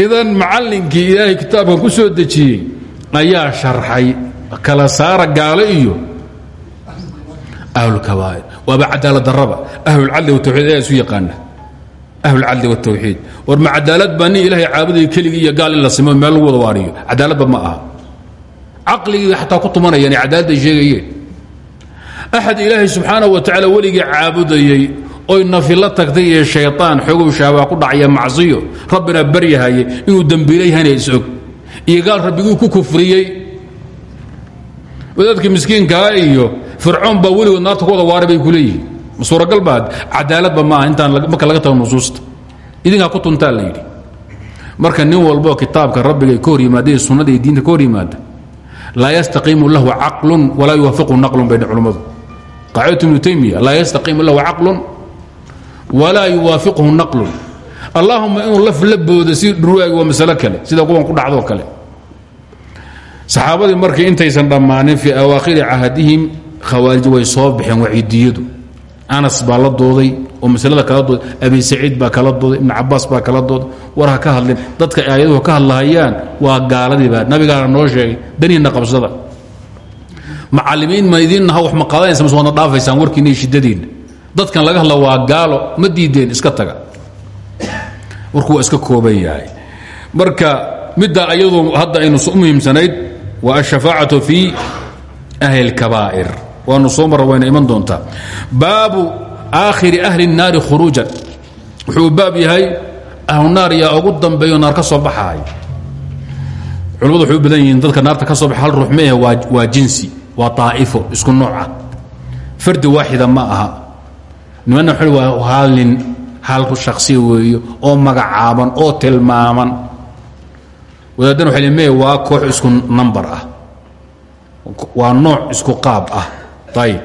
S1: Idan macallinkii ilaahay kitaabkan ku soo dejiyey ayaa sharxay kala saara gaalo iyo ahlulkabaa'ir waaba cadaalad darraba? Ahlulcadli watawxiid ayaa isu yaqaana ahlulcadli watawxiid war ma cadaalad baa nin ilaahay caabudaya keligii iyo gaal in la simo meel lagu wada waariyo. Cadaaladba ma aha. Caqligii xataa ku tumanayaan cadaaladday sheegayeen axad ilaahay subxaanahu wa tacaala weligii caabudayey oy nafila tagtay iyo shayطaan xoogow ku dhacaya macsiyo rabbina baryahaye inuu dembiilayhana is-og iyo gaal rabbiguu ku kufriyey wadaadkii miskiinkaa iyo fircoon baa naarta ku wada waaray bay ku leeyihiin suuragal baa intaan marka laga tago nusuusta idinkaa ku tuntaa la marka nin walboo kitaabka rabbiga ka hor sunnada diinta ka yimaada laa yastaqiimu lahu caqlun walaa yuwaafiqu naqlun bay culummadu qaacidatu ibnu taymiya laa yastaqiimu lahu caqlun walaa yuwaafiqhu naqlun. Allaahuma inuu laf la si dhurwaagi waa masalo kale sida kuwan ku dhacdoo kale. Saxaabadii markii intaysan dhammaanin fii awaakhiri cahdihim khawaarij way soo baxeen waciidiyadu. Anas baa oo maslada kala dooday abi saciid baa kala dooday ibn cabaas baa kala dooday. War ka hadlin dadka aayaduhu ka hadlahayaan waa gaaladiiba nabigaana noo sheegay danihiinna qabsada macalimiin ma idiinnaha wax ma qaadanaysa mas waadna dhaafaysaan warkiinna iyo shiddadiinna dadkan laga hadla waa gaalo ma diideen iska taga warku waa iska kooban yahay marka midda ayadu hadda aynu u muhiimsanayd waa ashafaacatu fii ahli اlkabaa'ir waanu soo marra wayna iman doontaa baabu aakhiri ahli الnaari khuruujan wuxuu baab yahay ahlu naar yaa ugu dambeeyo naar ka soo baxaay culimmadu waxay u badan yihiin dadka naarta ka soo baxa hal ruux meehe waa waa jinsi waa aaifo isku nooca ah. fardi waaxida ma aha. Nimana waa hal nin hal weeyo oo magacaaban oo tilmaaman. Wadaaddan waay waa koox isku nambar ah. Waa nooc isku qaab ah. Ayb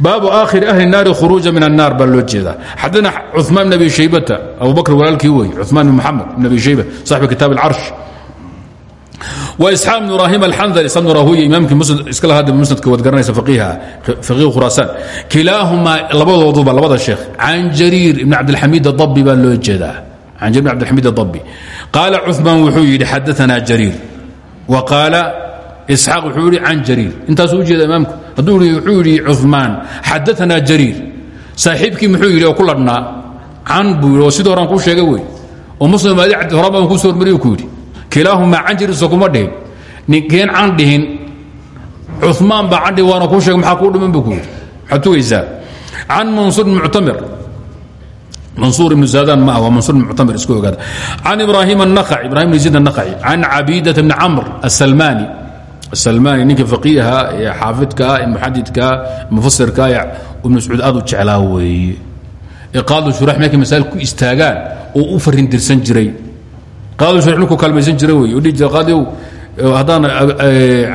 S1: baabu aakhiri ahli naari khuruuja min annaar baa loo jeedaa. Xadana cumaan bn abi shaybata abu bakr walaalkii wey cumaan bn maxamed bn abi shayba saxbi وإسحاaq بن ibrahim الxandل isam rahuy imaamkii iska lahaa musnadka waad garanaysa faqiiha khuraasaan kilaahumaa labadooduba labada sheekh can jariir ibn cabdilxamiid الضabi baa loo jeedaa can jariir bn cabdilxamiid الضabi qaala cuثmaan wuxuu yidhi xadaثana jariir wa qaala isxaaq wuxuu yidhi can jariir intaasuu ujeeda imaamku hadduu wuxuu yidhi cuثmaan xadaثana jariir saaxiibkii muxuu yidhi oo ku ladhnaa can buu yidhi oo sidii horaan kuu sheegay wey oo muslim adi horabaan kuu soo hormariyu ku yidhi kilaahumaa can jariirso kuma dhihin ninkeen can dhihin cumaan baa candhi waana kuu sheeg maxaa kuu dhiman bu ku yidhi maxaad tugaysaa can mansuur bn muctamir mansuur ibnu zaadaan ma ah waa mansuur bn muctamir isku ogaada can ibraahim الnakhaci ibrahim bn zayd الnakhaci can cabiidata bni camr aلsalmani salmani ninka faqiiha ee xaafidkaa ee muxadidkaa mufasirkaa ee ibnu mascuud aad u jeclaa weeye ee qaadu shurax markay masaa'il ku istaagaan oo u farin dirsan jiray markuu kaalmaysan jira qaadiyow haddaan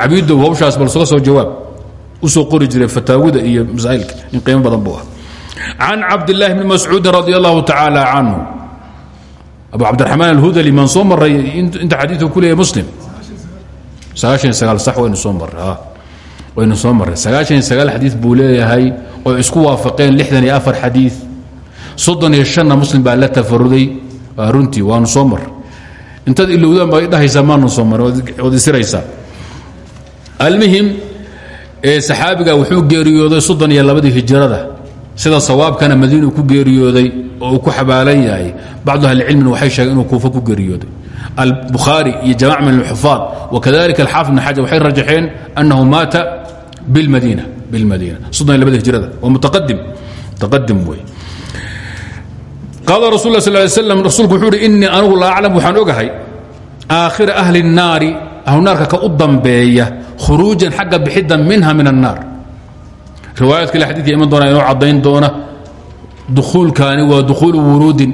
S1: cabiidow hawshaas bal soga soo jawaab u soo qori jiray fataawida iyo masaa'ilka in qiimo badan buu ah can cabdillaahi bni mascuudin radi allahu tacaala canhu abu cabdiraxmaan alhudali maan soo maray inta xadiiu ku leeyahy muslim. Sagaaian sagaal sax waynu soo marray waynu soo marray. Sagaaian sagaal xadiid buu leeyahay oo isku waafaqeen lixdan iyo afar xadiid soddon iyo shanna muslim baa la tafaruday runtii waanu soo marray intaad ilowdaan baa idhahaysaa maanu soo marray waad isiraysaa almuhim saxaabiga wuxuu geeriyooday soddon iyo labadii hijrada. Sida sawaabkana madiinu ku geeriyooday oo uu ku xabaalan yahay bacdu ahlicilmina waxay sheegeen inuu kuufa ku geeriyooday. Albukhaari iyo jamac min alxufaad wakadalika alxaafid bn xajar waxay rajaxeen annahu maata bilmadiina bilmadiina. Soddon iyo labada hijrada. Waa mutaqadim mutaqadim wey qaala rasul la sal lay slam rasuulku wuxuu uhi innii anugu la aclam waxaan ogahay aakhira ahli الnaari ahlunaarka ka u dambeeya khuruujan xagga bixidda minha min الnaar riwaayaad kale xadidka iman doona inoo caddayn doona dukuulkaani waa dukuulu wuruudin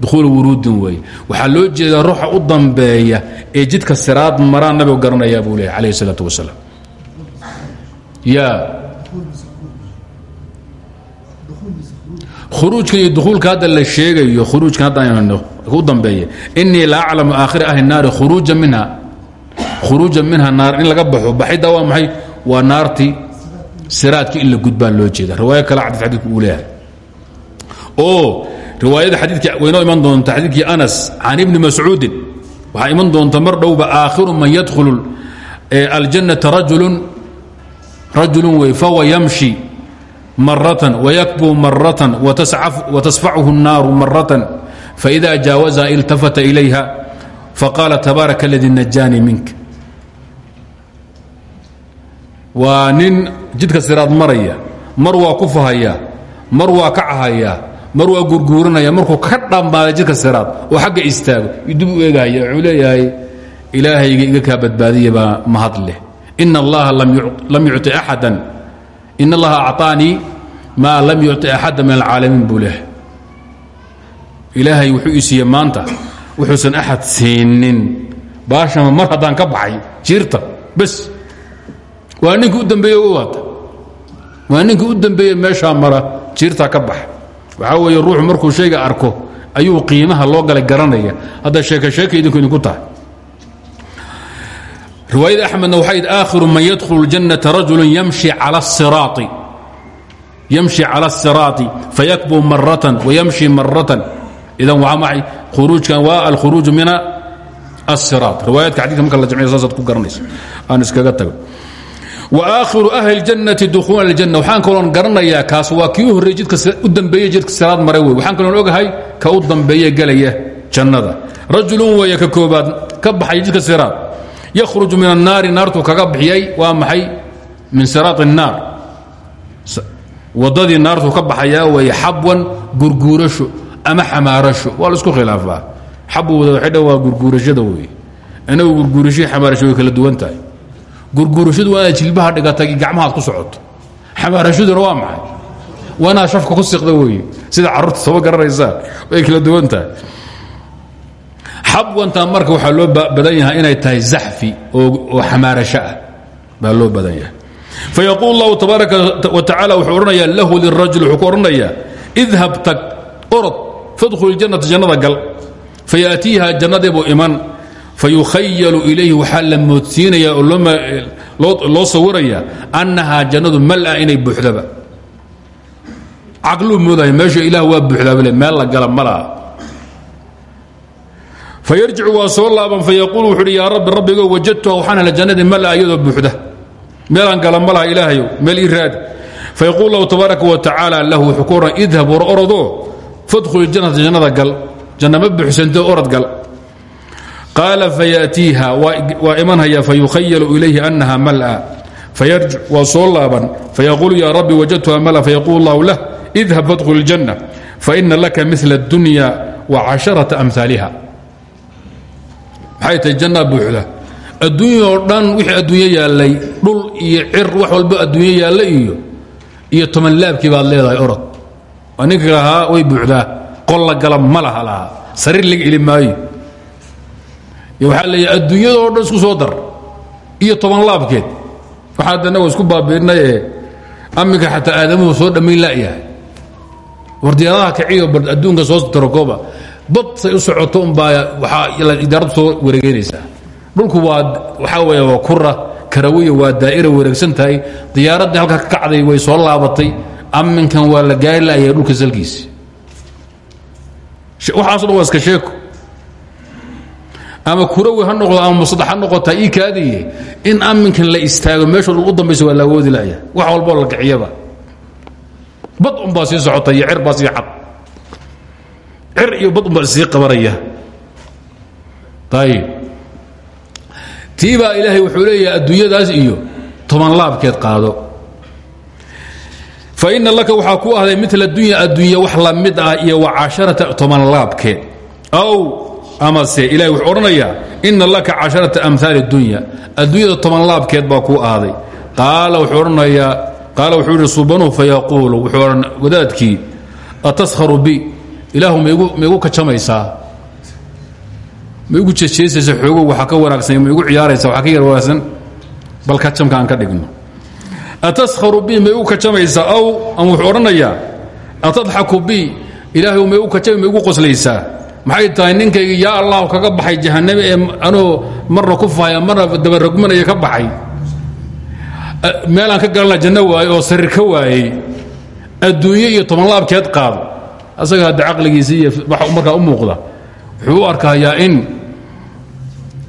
S1: dukhuulu wuruudin weeye waxaa loo jeedaa ruuxa u dambeeya ee jidka siraad maraan nabigu garanayaa buu leeyahy alayh الsalaatu wasalaam ya khuruujkan iyo dukuulka hadda la sheegayo khuruujkan hadda u dambeeya inii la aclamu aakhira ahli الnaari khuruuja minha khuruuja minha naar in laga baxo baxidda waa maxay waa naartii siraadka in la gudbaa loo jeeda riwaayo kale xadid xadidku uu leeyahay oo riwaayada xadiidka waynoo iman doonta xadiidkii anas can ibni mascuudin waxaa iman doonta mar dhowba aakhiru man yadkhulu aljannata rajulun rajulun wey fahuwa yamshi maratan wayakbu maratan watasfachu الnaaru maratan faإida jaawaza iltafata ilayha faqaala tabaaraka اladii najaanii minka waa nin jidka siraad maraya mar waa ku fahaya mar waa ka cahaya mar waa gurguuranaya markuu ka dhammaaday jidka siraad oo xagga istaago dib u eegaya wuxuu leeyahay ilaahayga iga kaa badbaadiya baa mahad leh in allaha lam yucطi axada in allaha acطaanii maa lam yucطi axada min alcaalamiin buu leehay ilaahay wuxuu ii siiye maanta wuxuusan axad siinin baashama mar haddaan ka baxay jiirta bes waa ninkii u dambeeye waata waa ninkii u dambeeye meeshaa mara jiirtaa ka baxa waxaa weeye ruuxu markuu shayga arko ayuu qiimaha loo galay garanaya hadda sheeke sheeka idinku idinku tahay riwaayada axmedna waxay aakhiru man yadkhulu اljannata rajulu yamshi cala الsiraai yamshi cala الsiraati fayakbu maratan wayamshi maratan idan waa maxay khuruujkan waa alkhuruuju min الsiraat riwaayaadka xadidka marka la jamciya saasaad ku garanaysa aan iskaga tago waakhiru ahli اljannati dukhuula اljanna waxaan kaloon garanayaa kaas waa kii u horreeyey jidka u dambeeye jidka siraad maray wey waxaan kaloon ogahay ka u dambeeye gelaya jannada rajulun weeye ka koobaad ka baxay jidka siraad yakhruju min annaari naartuu kaga bixiyey waa maxay? Min siraat الnaar wadadii naartuu ka baxayaa weeye xabwan gurguurasho ama xamaarasho. Waa la isku khilaafaa. Dha waa gurguurashada wey inagu gurguurashii xamaarasho way kala duwan tahay. Gurguurashadu waa inaad jilbaha dhigatay gacmahaad ku socoto. Xamaarashaduna waa maxay? Waa inaad shafka ku siqda weeye. Sida carruurta soo tahay xabwantan marka waxaa loo badan yahay inay tahay zaxfi oo xamaarasho ah baa loo badan yahay. Fayaquul اllahu tabaaraka wa tacala wuxuu odhanayaa lahu lirajul wuxuu ku odhanayaa idhab tag orod fadkhul اljannata jannada gal. Fayaatiiha jannadeebuu iman fayukhayalu ilayhi waxaa la moodsiinaya oo loo sawiraya annahaa jannadu mala inay buuxdaba. Caqluu moodaya meesha ilaah waa buuxdaabale la gala ma fayarjicu waa soo laaban fayaquul wuxu uhi yaa rabbi rabbigo wajadtuha waxaan hela jannadii mala iyadoo buuxda. Meelaan gala ma laha ilaahayow meel ii raadi fayaquul lahu wa tacaala lahu wuxuu ku odhan idhab fadkhul jannata jannada gal. Janna ma buuxsantee orod gal. Qaala fayaatiiha waa imanhaya fayukhayalu ilayhi annaha mala. Fayarjic waa soo laaban fayaquulu yaa rabbi wajadtuha mala. Fayaquul lahu lah idhab fadkhul اljanna faina laka mila اdunya wa casharata amhaaliha maxay tahay jannaa buuxda adduunya oo dhan wixii adduunyo yaallay dhul iyo cir wax walba adduunyo yaalla iyo iyo toban laabkii baad leedahay orod. Waa ninka lahaa way buuxdaa. Qol la gala ma laha lahaa. Sariir laga eli maayo. Waxaa leeyahay dhan isku soo dar iyo toban laabkeed. Waxaad annago isku baabiirnay ee amminka xataa aadamuhu soo dhammayn la'yahay war diyaaradaha kiciyo bal adduunka soo tarakooba bad say u socoto unbaa waxaa idaaradu soo wareegeynaysaa. Dhulku waa waxaa weeye waa kura karawiya waa daa'ira wareegsan tahay diyaaraddii halka ka kacday way soo laabatay amminkan waa la gaari la'yahay dhulka salkiisi. Waxaaso dhan waa iska sheeko. Ama kurawi ha noqdo ama musadax ha noqota ii kaadiye in amminkan la istaago meeshood u dambaysa waa la awoodi la'ya wax walboo la kiciyaba bad unbaa sii socota iyo cir baa sii cad cir iyo bad unbaa sii qabanaya. Ayib tii baa ilaahay wuxuu leeyahay adduunyadaas iyo toban laabkeed qaado. Fa ina laka waxaa ku ahday mila dunya addunya wax la mid ah iyo wa casharata toban laabkeed. Aw amase ilahay wuxuu odhanayaa ina laka casharata amhaali dunya. Adduunyada toban laabkeed baa kuu ahday. Qaala wuxuu odhanayaa qaala wuxuu yidhi subanuhu wuxuu odhan wadaadkii ataskharu bi ilaahu maigu maigu kajamaysaa ma igu jejeesaysa xoogow waxaa ka wanaagsan ma igu ciyaaraysa ka yar wanaagsan bal kajamka aan ka dhigno. Ataskharu bi ma igu kajamaysaa aw ama wuxuu odhanayaa bi ilaahay ma igu kajamay ma igu qoslaysaa maxay tahay ninkayga yaa allahu kaga baxay jahanname ee anuu marna ku fahaya marna dabaragmanaya ka baxay. Meelaan ka galanla janno waaye oo ka waayey. Adduunyo iyo tobanlaabkeed qaado asaga hadda caqligiisa iyo markaa u muuqda wuxuu u arkayaa in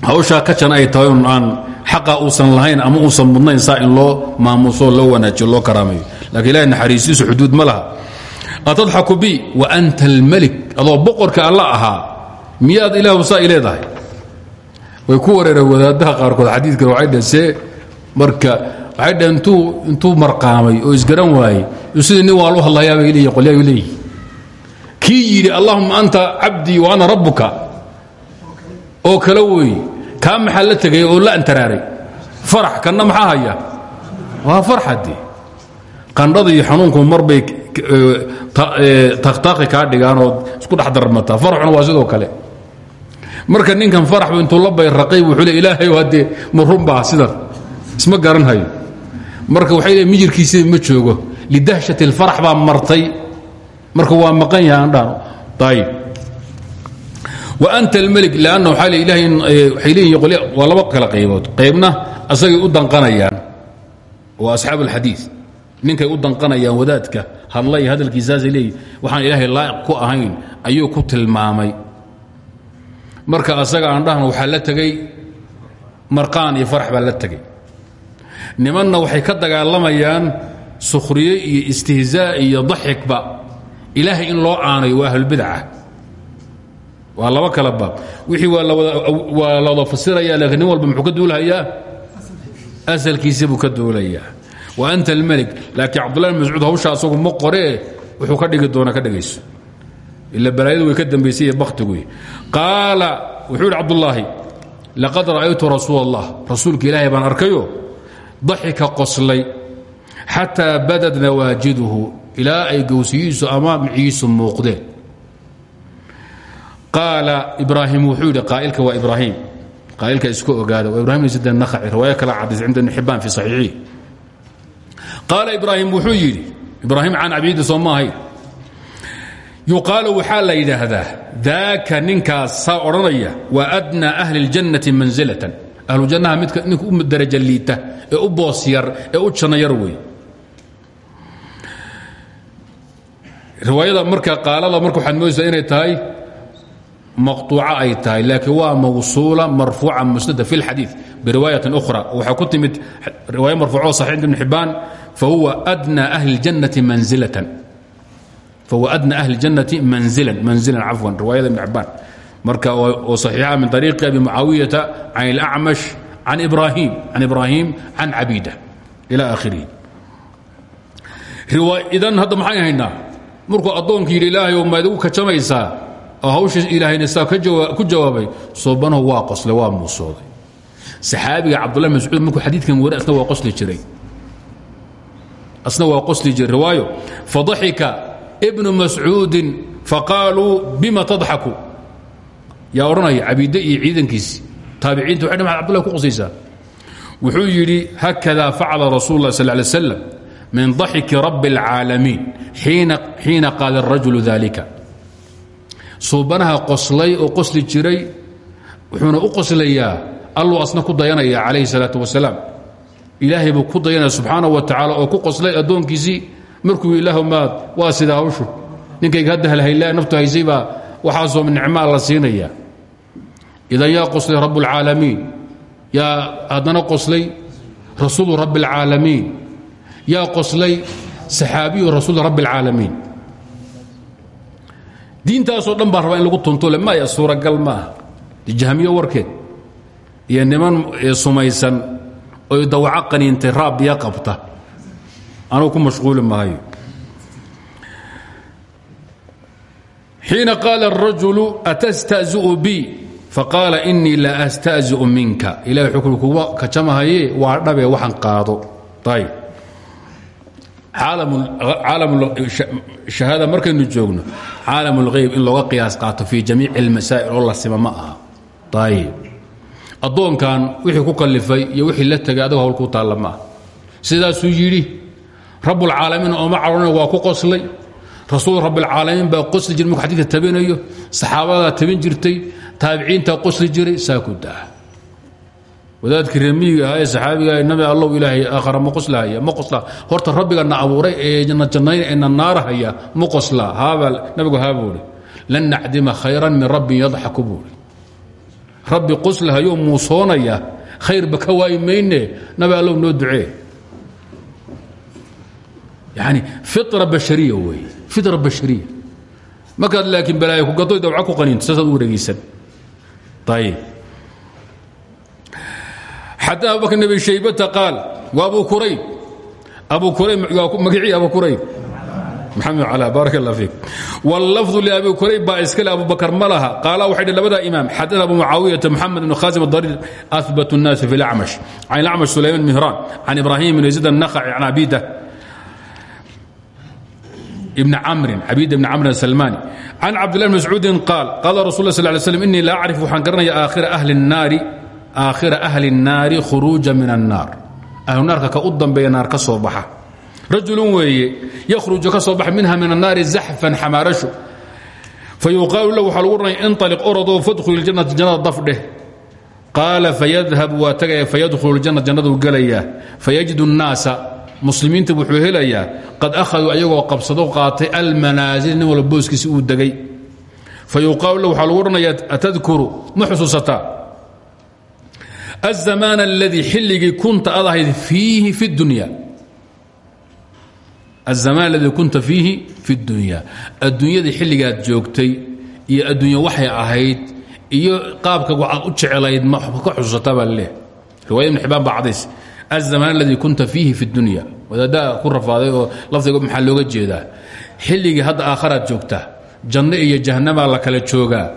S1: hawshaa ka jan ay tahay un aan xaqa uusan lahayn ama uusan mudnayn saa in loo maamuso loo wanaajiyo loo karaamayo. Lakiin ilahay naxariistiisu xuduud ma laha. Atadxaku bi wa anta almelik adoo boqorka alla ahaa miyaad ilaahu saa i leedahay? Way ku wareereen wadaadaha qaarkood xadiidkan waxay dhaheen see marka waxay dhaheen intuu intuu marqaamay oo isgaran waayey sidii nin waan u hadlayaa bay leeyihiin qolyahay leeyihiin kii yidhi anta cabdii wa ana rabbuka. Oo kale weeye kaa maxaa oo la antaraaray? Farax kanna maxaa haya? Waa farxadii xanuunku marbay takhtaaqi kaa dhigaan oo isku dhex darmataa. Waa sidoo kale. Marka ninkan faraxbu intuu la bayraqay wuxuu le ilaahay haddee ma runbaa sidan isma garanhayo marka waxay le mijirkiisii ma joogo. Lidahshati alfarax baa martay marka waa maqan yahay andhaan ayib wa anta le ilahay waxay leeyihiin waa laba kala qaybood. Qaybna asagay u danqanayaan. Waa asxaabu alxadiid ninkay u danqanayaan wadaadka hadlay hadalkiisaasay leeyihiin waxaan ilaahay laa'iq ku ahayn ayuu ku tilmaamay. Marka asaga aan dhahno waxaa la tegey marqaan iyo farax baa la tegey. Nimanna waxay ka dagaalamayaan sukhriye iyo istihzaa iyo daxikba ilaahay in loo aanayo waa ahlulbidaca waa laba kala baab. Wixii waa la wada fasiraya laakiin walba muxuu ka duulhayaa asalkiisa buu ka duulayaa. Wa anta almelik laakiin cabdullahi bn mascuud hawsha asagu ma qoree wuxuu ka dhigi doona ka dhegayso ila balaayadu way ka dambaysay iyo bakhtigu. Qaala wuxuu yidhi laqad ra'aytu rasuul allah ilaahay baan arkayo daxika qoslay xataa badad nawaajiduhu ilaa ay gowsiyiisu ama miciisu muuqdeen. Qaala ibraahim wuxuu yidhi qaa'ilka waa ibraahim. Qaa'ilka isku ogaada waa ibrahim sida nakhaci riwaayo kala cadaysa cinda xibbaan fi saxiixihi qaala ibraahim wuxuu yidhi ibraahim can cabidi soo ma ahayn. Yuqaalu waxaa la yidhaahdaa daaka ninkaas saa odhanaya ahli اljannati mansilatan ahlujannaha midka ninka u daraja liita ee u boos yar ee u riwaayada marka qaalada marka waxaad moodaysaa inay tahay maqطuuca ay tahay laakiin waa mawsuula marfuuca musnada fi اlxadiiث biriwaayatin ukhra waxaa ku timid riwaaya marfuuco saxiix ibn xibbaan fahuwa adnaa ahli اljannati mansilatan fahuwa adna ahli اljannati manzilan manzilan cafwan riwaayada ibn xibbaan marka oo saxiixa min طariiqi abi mucaawiyata can اlacmash can ibrahim can ibraahim can cabida ila akhirihi idan hadda maxay haynaa markuu addoonku yidhi ilaahay oo maad igu kajamaysaa. Oo hawsha ilaahayna saa ku jawaabay soobanahu waa qoslay waa muusooday. Saxaabiga cabdullahi mascuud markuu xadiidkan wari asna waa jiray. Asna waa qosli jiray. Riwaayo fadaxika ibnu mascuudin faqaaluu bima tadxaku yaa odhanaya cabiide iyo ciidankiisi taabiciinta waxay dhamaad abdullahi ku qosaysaa wuxuu yidhi hakada facala rasuul lah sal slam min daxiki rabbi اlcaalamiin xiina qaala الrajulu dalika suubanaha qoslay oo qosli jiray wuxuuna u qoslayaa alluu asna ku dayanaya calayhi الsalaaة wasalaam ilaahay buu ku dayanaya subxaanaه wa tacaala oo ku qoslay addoonkiisii markuu ilaahu maad waa sidaa hawshu ninkayga hadda halhayla naftu haysay baa waxaasoo nicmaa la siinaya idan yaa qoslay rabb اlcaalamiin yaa haddana qoslay rasuulu rabbi اlcaalamiin yaa qoslay saxaabiyu rasuul rabbi اlcaalamiin diintaasoo dhan baa rabaa in lagu tuntole maya suuragal maaha jahmiyo warkeed iyo niman sumaysan oy dawaco qaniintay raab biyo qabta anugu ku mashquuli maayo xiina qaala الrajulu atasta'zi'u bi faqaala inii la asta'zi'u minka ilahay xukmi kuwa kajamahaye waa dhabe waxaan qaado ayb shahaada markaynu joogno caalam اlhayb in looga qiyaas qaato fii jamiic اlmasaa'il oo la sima ma aha. Ayb addoonkan wixii ku kalifay iyo wixii la tegay adigo hawl ku taalla ma aha. Sidaasuu yidhi rabbulcaalamiin ooma cadhona waa ku qoslay. Rasuul rabbialcaalamiin baa qosli jira markuu xadidka tabinayo saxaabadaa tabin jirtay taabiciintaa qosli jiray saa ku daa wadaadkii reemiyiga ahaa ee saxaabiga nabi allow ilaahay aakhara ma qoslahaya ma qoslaa horta rabbigana abuuray ee na jannayn ee na naarahaya ma haabaa nabigu haa lan nacdima khayran min rabbin yadxaku buuhi rabbi qoslahayoo muusoonaya khayrba ka waayi mayne nabi allow noo ducee. Yani fira bashariya wey fira bashariya. Markaad laakiin balaayo ku gadoy dawca ku qaniinto saasaad u wareegeysan. Ayib xadana abubakr bn abi shaybata qaal wa abu kurayb abu kurayb magicii abu kurayb maxamed cala baarak allah fiik wاllafظu liabi kurayb baa iskale abubakar ma laha qaala waxay dhi labada imaam xadana abu mucaawiyata moxamed bn khaasim adariir ahbat الnaasi fi اlacmash can اlacmash sulayman mihran can ibrahim bn yaziid الnakhaci can abida بن cmri cabid بn cmr السلmاني can cabdالله بن مسcuudi قاal qاla رsul ه صل ل sلم iنii la أcriف waxaan garanaya aakhira أhli الnaari khuruuجa min الnaar ahlu naarka ka u dambeeya naar ka soo baxa rajulu weeye ykhruju ka soo baxa minha min الnaari zaxفan xamaarasho fayuqaalu lah waxaa lagu ranaya inطaliq orodoo fadkhul اjanata jannada dafdheh qaala fayadhab waa tagaya fayadkhulu اjanna jannaduu gelayaa fayجid الnaasa muslimiinta wuxuu helayaa qad ahaduu ayagoo qabsado qaatay almanaasil nin walba booskiisi uu degay fa yuqaalu la waxaa lagu odhanayaa atadkuru ma xusuusataa aلzamaan aladii xilligii kunta ad ahayd fiihi fi اdunya aلzamaan aladii kunta fiihi fi اdunya adduunyadii xilligaad joogtay iyo adduunya waxay ahayd iyo qaabka waxaad u jeclayd ma ka xusuusataa baa laleehay riwaya ibn xibaan baa cadays aلzamaan aladii kunta fiihi fi اdunya wadaaddaa ku rafaaday oo lafdiga maxaa looga jeedaa xilligii hadda aakharaad joogtaa janno iyo jahanamaa la kala joogaa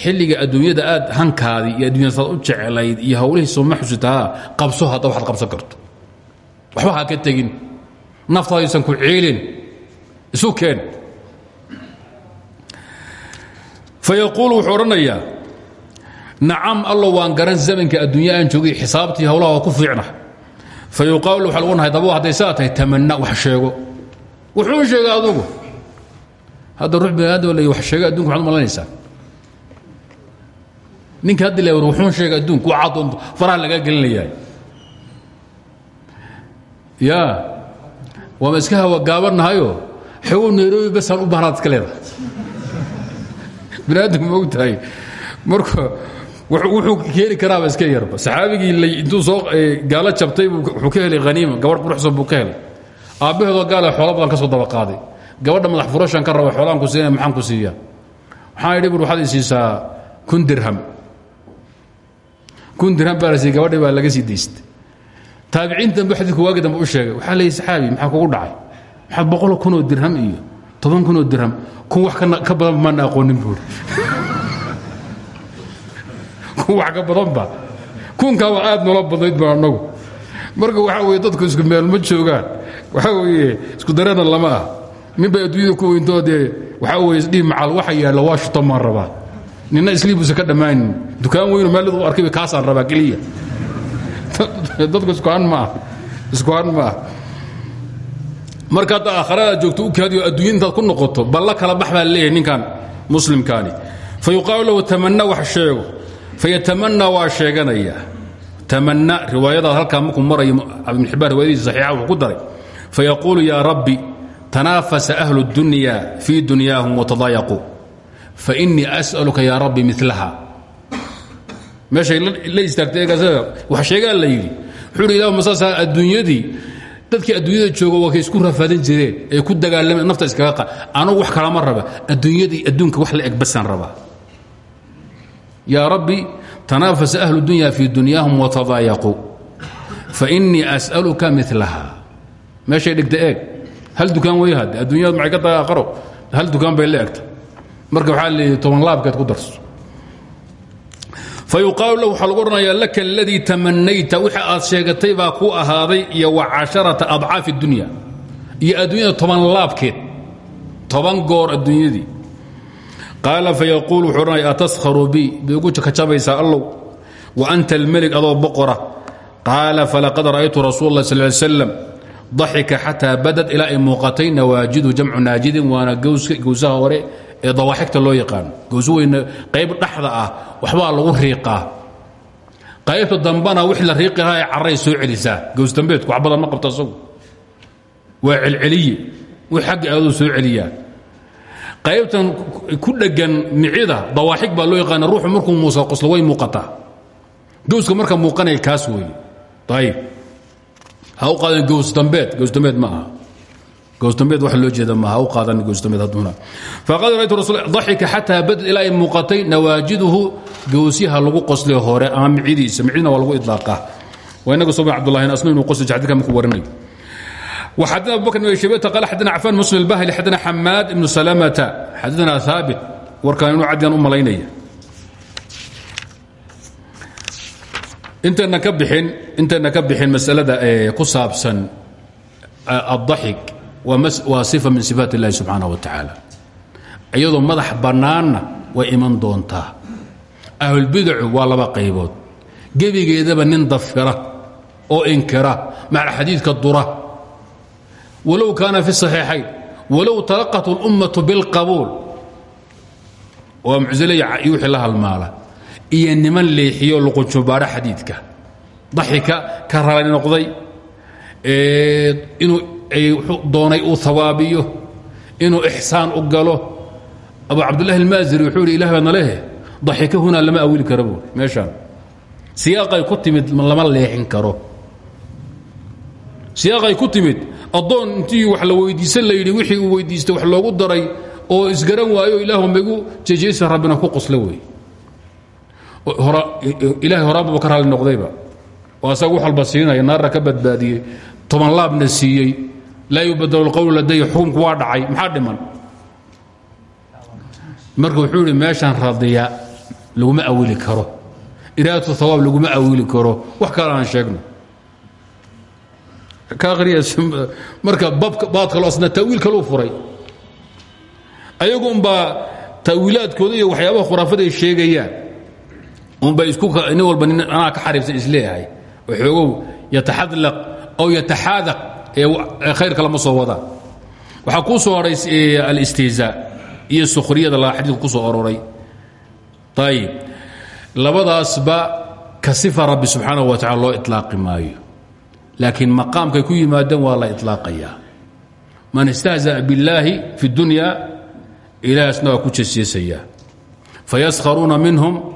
S1: xilliga adduunyada aad hankaadii iyo adduunyada saad u jeclayd iyo hawlihiisoo ma xusitaa qabso hadda waxaad qabsan karto. Waxba ha ka tegin. Naftaadaysan ku ciilin isu keen. Fayaquulu wuxuu odhanayaa nacam allo waan garan zamanka adduunya aan joogay xisaabtii hawlaha waa ku fiicna. Fa yuqaalu waxa lagu nahay daba hadday saa tahay tamanna wax sheego. Wuxuu sheega adugu. Hadda ruux bani aadam la wax sheega adunka waxaad malanaysaa ninka haddi la war wuxuu sheega adduunku waa cad faraha lagaa gelinayaa ya waama iska hawa gaabanahayo xegow nairobi basaan u bahnaad iska leedahay. Bani aadamku ma og tahay. Marka wuxuu keeni karaaba iska yarba. Saxaabigii intuu soo gaalo jabtay wuxuu ka helay haniima gabadh quruxsan buu ka helay. Aabbaheedoo gaala xoola badan ka soo daba qaaday. Gabadha madax furashan ka raba xoolaan ku siinaya maxaan ku siiyaa? Waxaan idhi bur waxaad i siisaa kun dirham kun dirham baa la siiyey gabadhii baa laga sii daystay. Taabiciin dambe xadiidku waagi sheegay. Waxaa leeyahy saxaabi maxaa kugu dhacay? Maxaad boqol kunoo dirham iyo toban kunoo dirham? Kun wax ka badan maana aqoonin buuri kun wax ka badanba kunkaaba aad noola badnayd ba annagu. Marka waxaa weye dadku isku meel ma joogaan. Waxaa weeye isku dareena lama ah. Ninbay adduunyada ku weyntoo dee waxaa weye isdhihi waxa yaalla washington baan rabaa nina isliibuusa ka dhammaanin dukaan weynu meel u arkayba kaasaan rabaa keliya. Dadku iskuhan ma ah. Iskuhan ma ah. Marka hadda aakharada joogto u kaadiyo adduunya intaad ku noqoto balla kala bax baa ninkan muslimkaani. Fa yuqaalu lahu tamanna wax sheego. Fayatamanna waa tamanna riwaayadaas halkaa markuu marayo ibn xibbaan riwaayadiisa saxiixa ku daray. Fayaquulu yaa rabbi tanaafasa ahlu اdunya fii dunyaahum watadaayaquu fainii as'aluka yaa rabbi milaha meeshay la istaagtay wax sheegaa la yidhi. Ilah masaasaa adduunyadii dadkii adduunyada jooga waa isku rafaadan jireen ee ku dagaalameen nafta iskaga qa anugu wax kalama raba adduunyadii adduunka wax la eg basaan rabaa rabbi tanaafasa ahlu dunya fii dunyaahum watadaayaquu fainii as'aluka milaha meeshay dhigta eeg. Hal dukaan wey hadde adduunyada maxay ka aakharo hal dukaan bay la marka waxaa leeyahy toban laabkeed ku darso. Fayuqaalu lahu waxaa lagu odhanayaa laka aladii tamanayta wixii aad sheegatay baa ku ahaaday iyo wa casharata adcaaf اdunya iyo adduunyada toban laabkeed toban goor adduunyadii. Qaala fayaquul wuxuu odhanaya ataskharu bi bay ugu kajabaysaa wa anta almelig adoo boqora. Qaala falaqad ra'aytu rasuul اlah sal slam daxika xataa badad ilaa ay muuqatay nawaajidu jamcu naajidin waana gowsaha hore ee dawaaxigta loo yaqaano gowsu weyne qayb dhaxda ah waxbaa lagu riiqaa. Qaybta dambana wixii la riiqi lahaa soo celisaa. Gowsdambeedku wax badan ma qabto asagu waa celceliye. Wix xagga aaduu soo celiyaa. Qaybtan ku dheggan micida dawaaxig baa loo yaqaana ruuxu markuu muusa qoslo way muuqataa. Gowska marka muuqanaya kaas weeye. Ayib ha u qaadan gowsdambeed gowsdambeed ma aha gowsdambeed wax loo jeeda ma ha u qaadan gowsdambeed hadduna faqad raytu rasul daxika xataa badad ilaa ay muuqatay nawaajiduhu gowsyaha lagu qoslay hore ama micidiisa micidna waa lagu idlaaqaa waa inaga soo cabdullahi asna inuu qosli xadiidka markuu warinayo وxadna abu bkr بن شhبة qال xadna cفان mسلم الbahلي xadna xamaad بن سلمة xadna ثاaبت warkan inuu cadyan u malaynaya intayna ka bixin intayna ka bixin masalada ku saabsan الضaxik waa صiفة min صiفaaت الlahi subحaanaه وataعaalى iyadoo madax bannaanna way iman doontaa ahlulbidacu waa laba qaybood gebigeedaba nin dafira oo inkira maca xadiidka dura walow kaana fi صaxiixayn walow talaqat اlummaةu biاlqabuul waa mucsilaya iyo wixii la halmaala iyo niman leexiyo luqunjubaadho xadiidka daxika ka rali noqday inuu doonay uu hawaabiyo inuu ixsaan u galo. Abu cabdulahi اlmaaziri wuxuu ihi ilah baa nalehe daxika hunaa lama awili kara buui meeshaan. Siyaaqay ku timid lama leexin karo. Siyaaqay ku timid addoon intii wax la weydiisan la yidhi wixii uu weydiistay wax loogu daray oo isgaran waayo ilaahu maigu jejeysa rabbina ku qosla wey ilahay horaanbaba ka raalli noqdayba. Oo asaga wax walba siinaya naarna ka badbaadiyey toban laabna siiyey laa yubadal اlqowlu ladaya xukunku waa dhacay. Maxaa dhiman? Marka wuxuu yidhi meeshaan radiya laguma awili karo. Iraadatu hawaab laguma awili karo. Wax kale aan sheegno. Marka baad kalo asna tawiil kaluu furay. Ayagu umbaa tawiilaadkooda iyo waxyaabaha khuraafada ay sheegayaan. Unbay isku nin walba nin anaa ka xariibsan is leeyahay oo xoogow yataxadlaq aw yataxaadaq khayrka lama soo wadaan waxaa kuu soo horay alistihzaa iyo sukhriyada la xadiidku ku soo aroray ayib labadaasba ka sifa rabbi subxaanahu wa tacala loo iطlaaqi maayo laakiin maqaamkay ku yimaadeen waa la iطlaaqayaa man istahzaأ biاllaahi fi اdunya ilaahasna waa ku jeseesaya fayaskharuuna minhum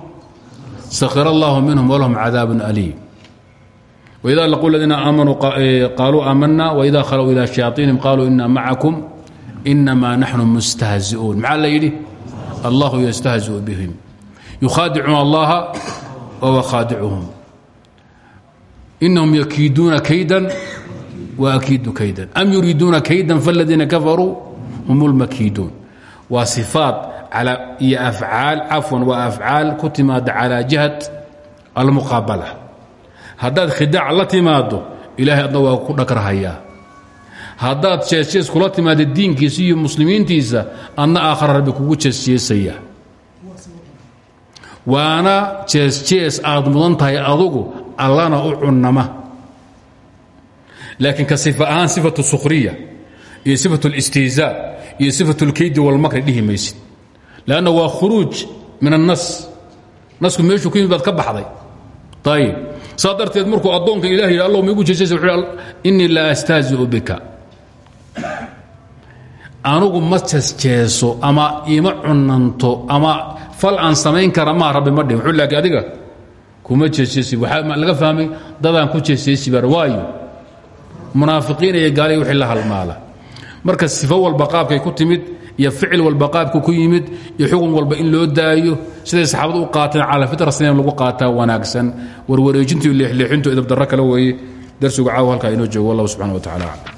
S1: sakhir allahu minhum walahum cadaab aliim wإida laquu ladiina aamanuu qaaluu aamana wإida khaluu ilى shayaطiinihim qaluu ina macakum inama naxnu mustahzi'uun maxaa la yidhi allahu yastahzi'u bihim yukhaadicuuna allaha wahuwa khaadicuhum inahum yakiiduuna kaydan waakiidu kaydan am yuriiduuna kaydan faladiina kafaruu hum اlmakiiduun waa sifaat iyo afcaal cafwan waa afcaal ku timaada calaa jihat almuqaabala haddaad khidaac la timaaddo ilaahay adna waa ku dhagrhayaa haddaad jeesjees kula timaada diinkiisa iyo muslimiintiisa adna aakhara rabbi kugu jeesjeesaya waana jeesjees aad mudan tahay adugu allana u cunnama. Laakiin ka sifa ahaan sifatu sukhriya iyo sifatu اlistihzaa iyo sifatu اlkeydi walmakri dhihi maysid. Lanna waa khuruuj min annas nasku meeshuu ku yimid baad ka baxday. Ayib saa darteed markuu addoonkan ilah yidhi allah maigu jeesjeesa wuxuu innii la astahzi'u bika. Anugu ma jeesjeeso ama ima cunanto ama fal aan samayn kara maa rabbi ma dhihin. Wuxuu laakiin adiga kuma jeesjeesi waxaa laga fahmay dadaan ku jeesjeesi bar waayo. Munaafiqiin iyo gaaliya wixii la halmaala. Marka sifo walba qaabkay ku timid iyo ficil walba qaabku ku yimid iyo xukun walba in loo daayo. Siday saxaabadu u qaateen cala fitra sinayn lagu qaataa wanaagsan. Warwareejintu leexleexintu idabdarro kale weeye. Darsigu caawa halkaa inoo joogo. Wallahu subxana wa tacala aclam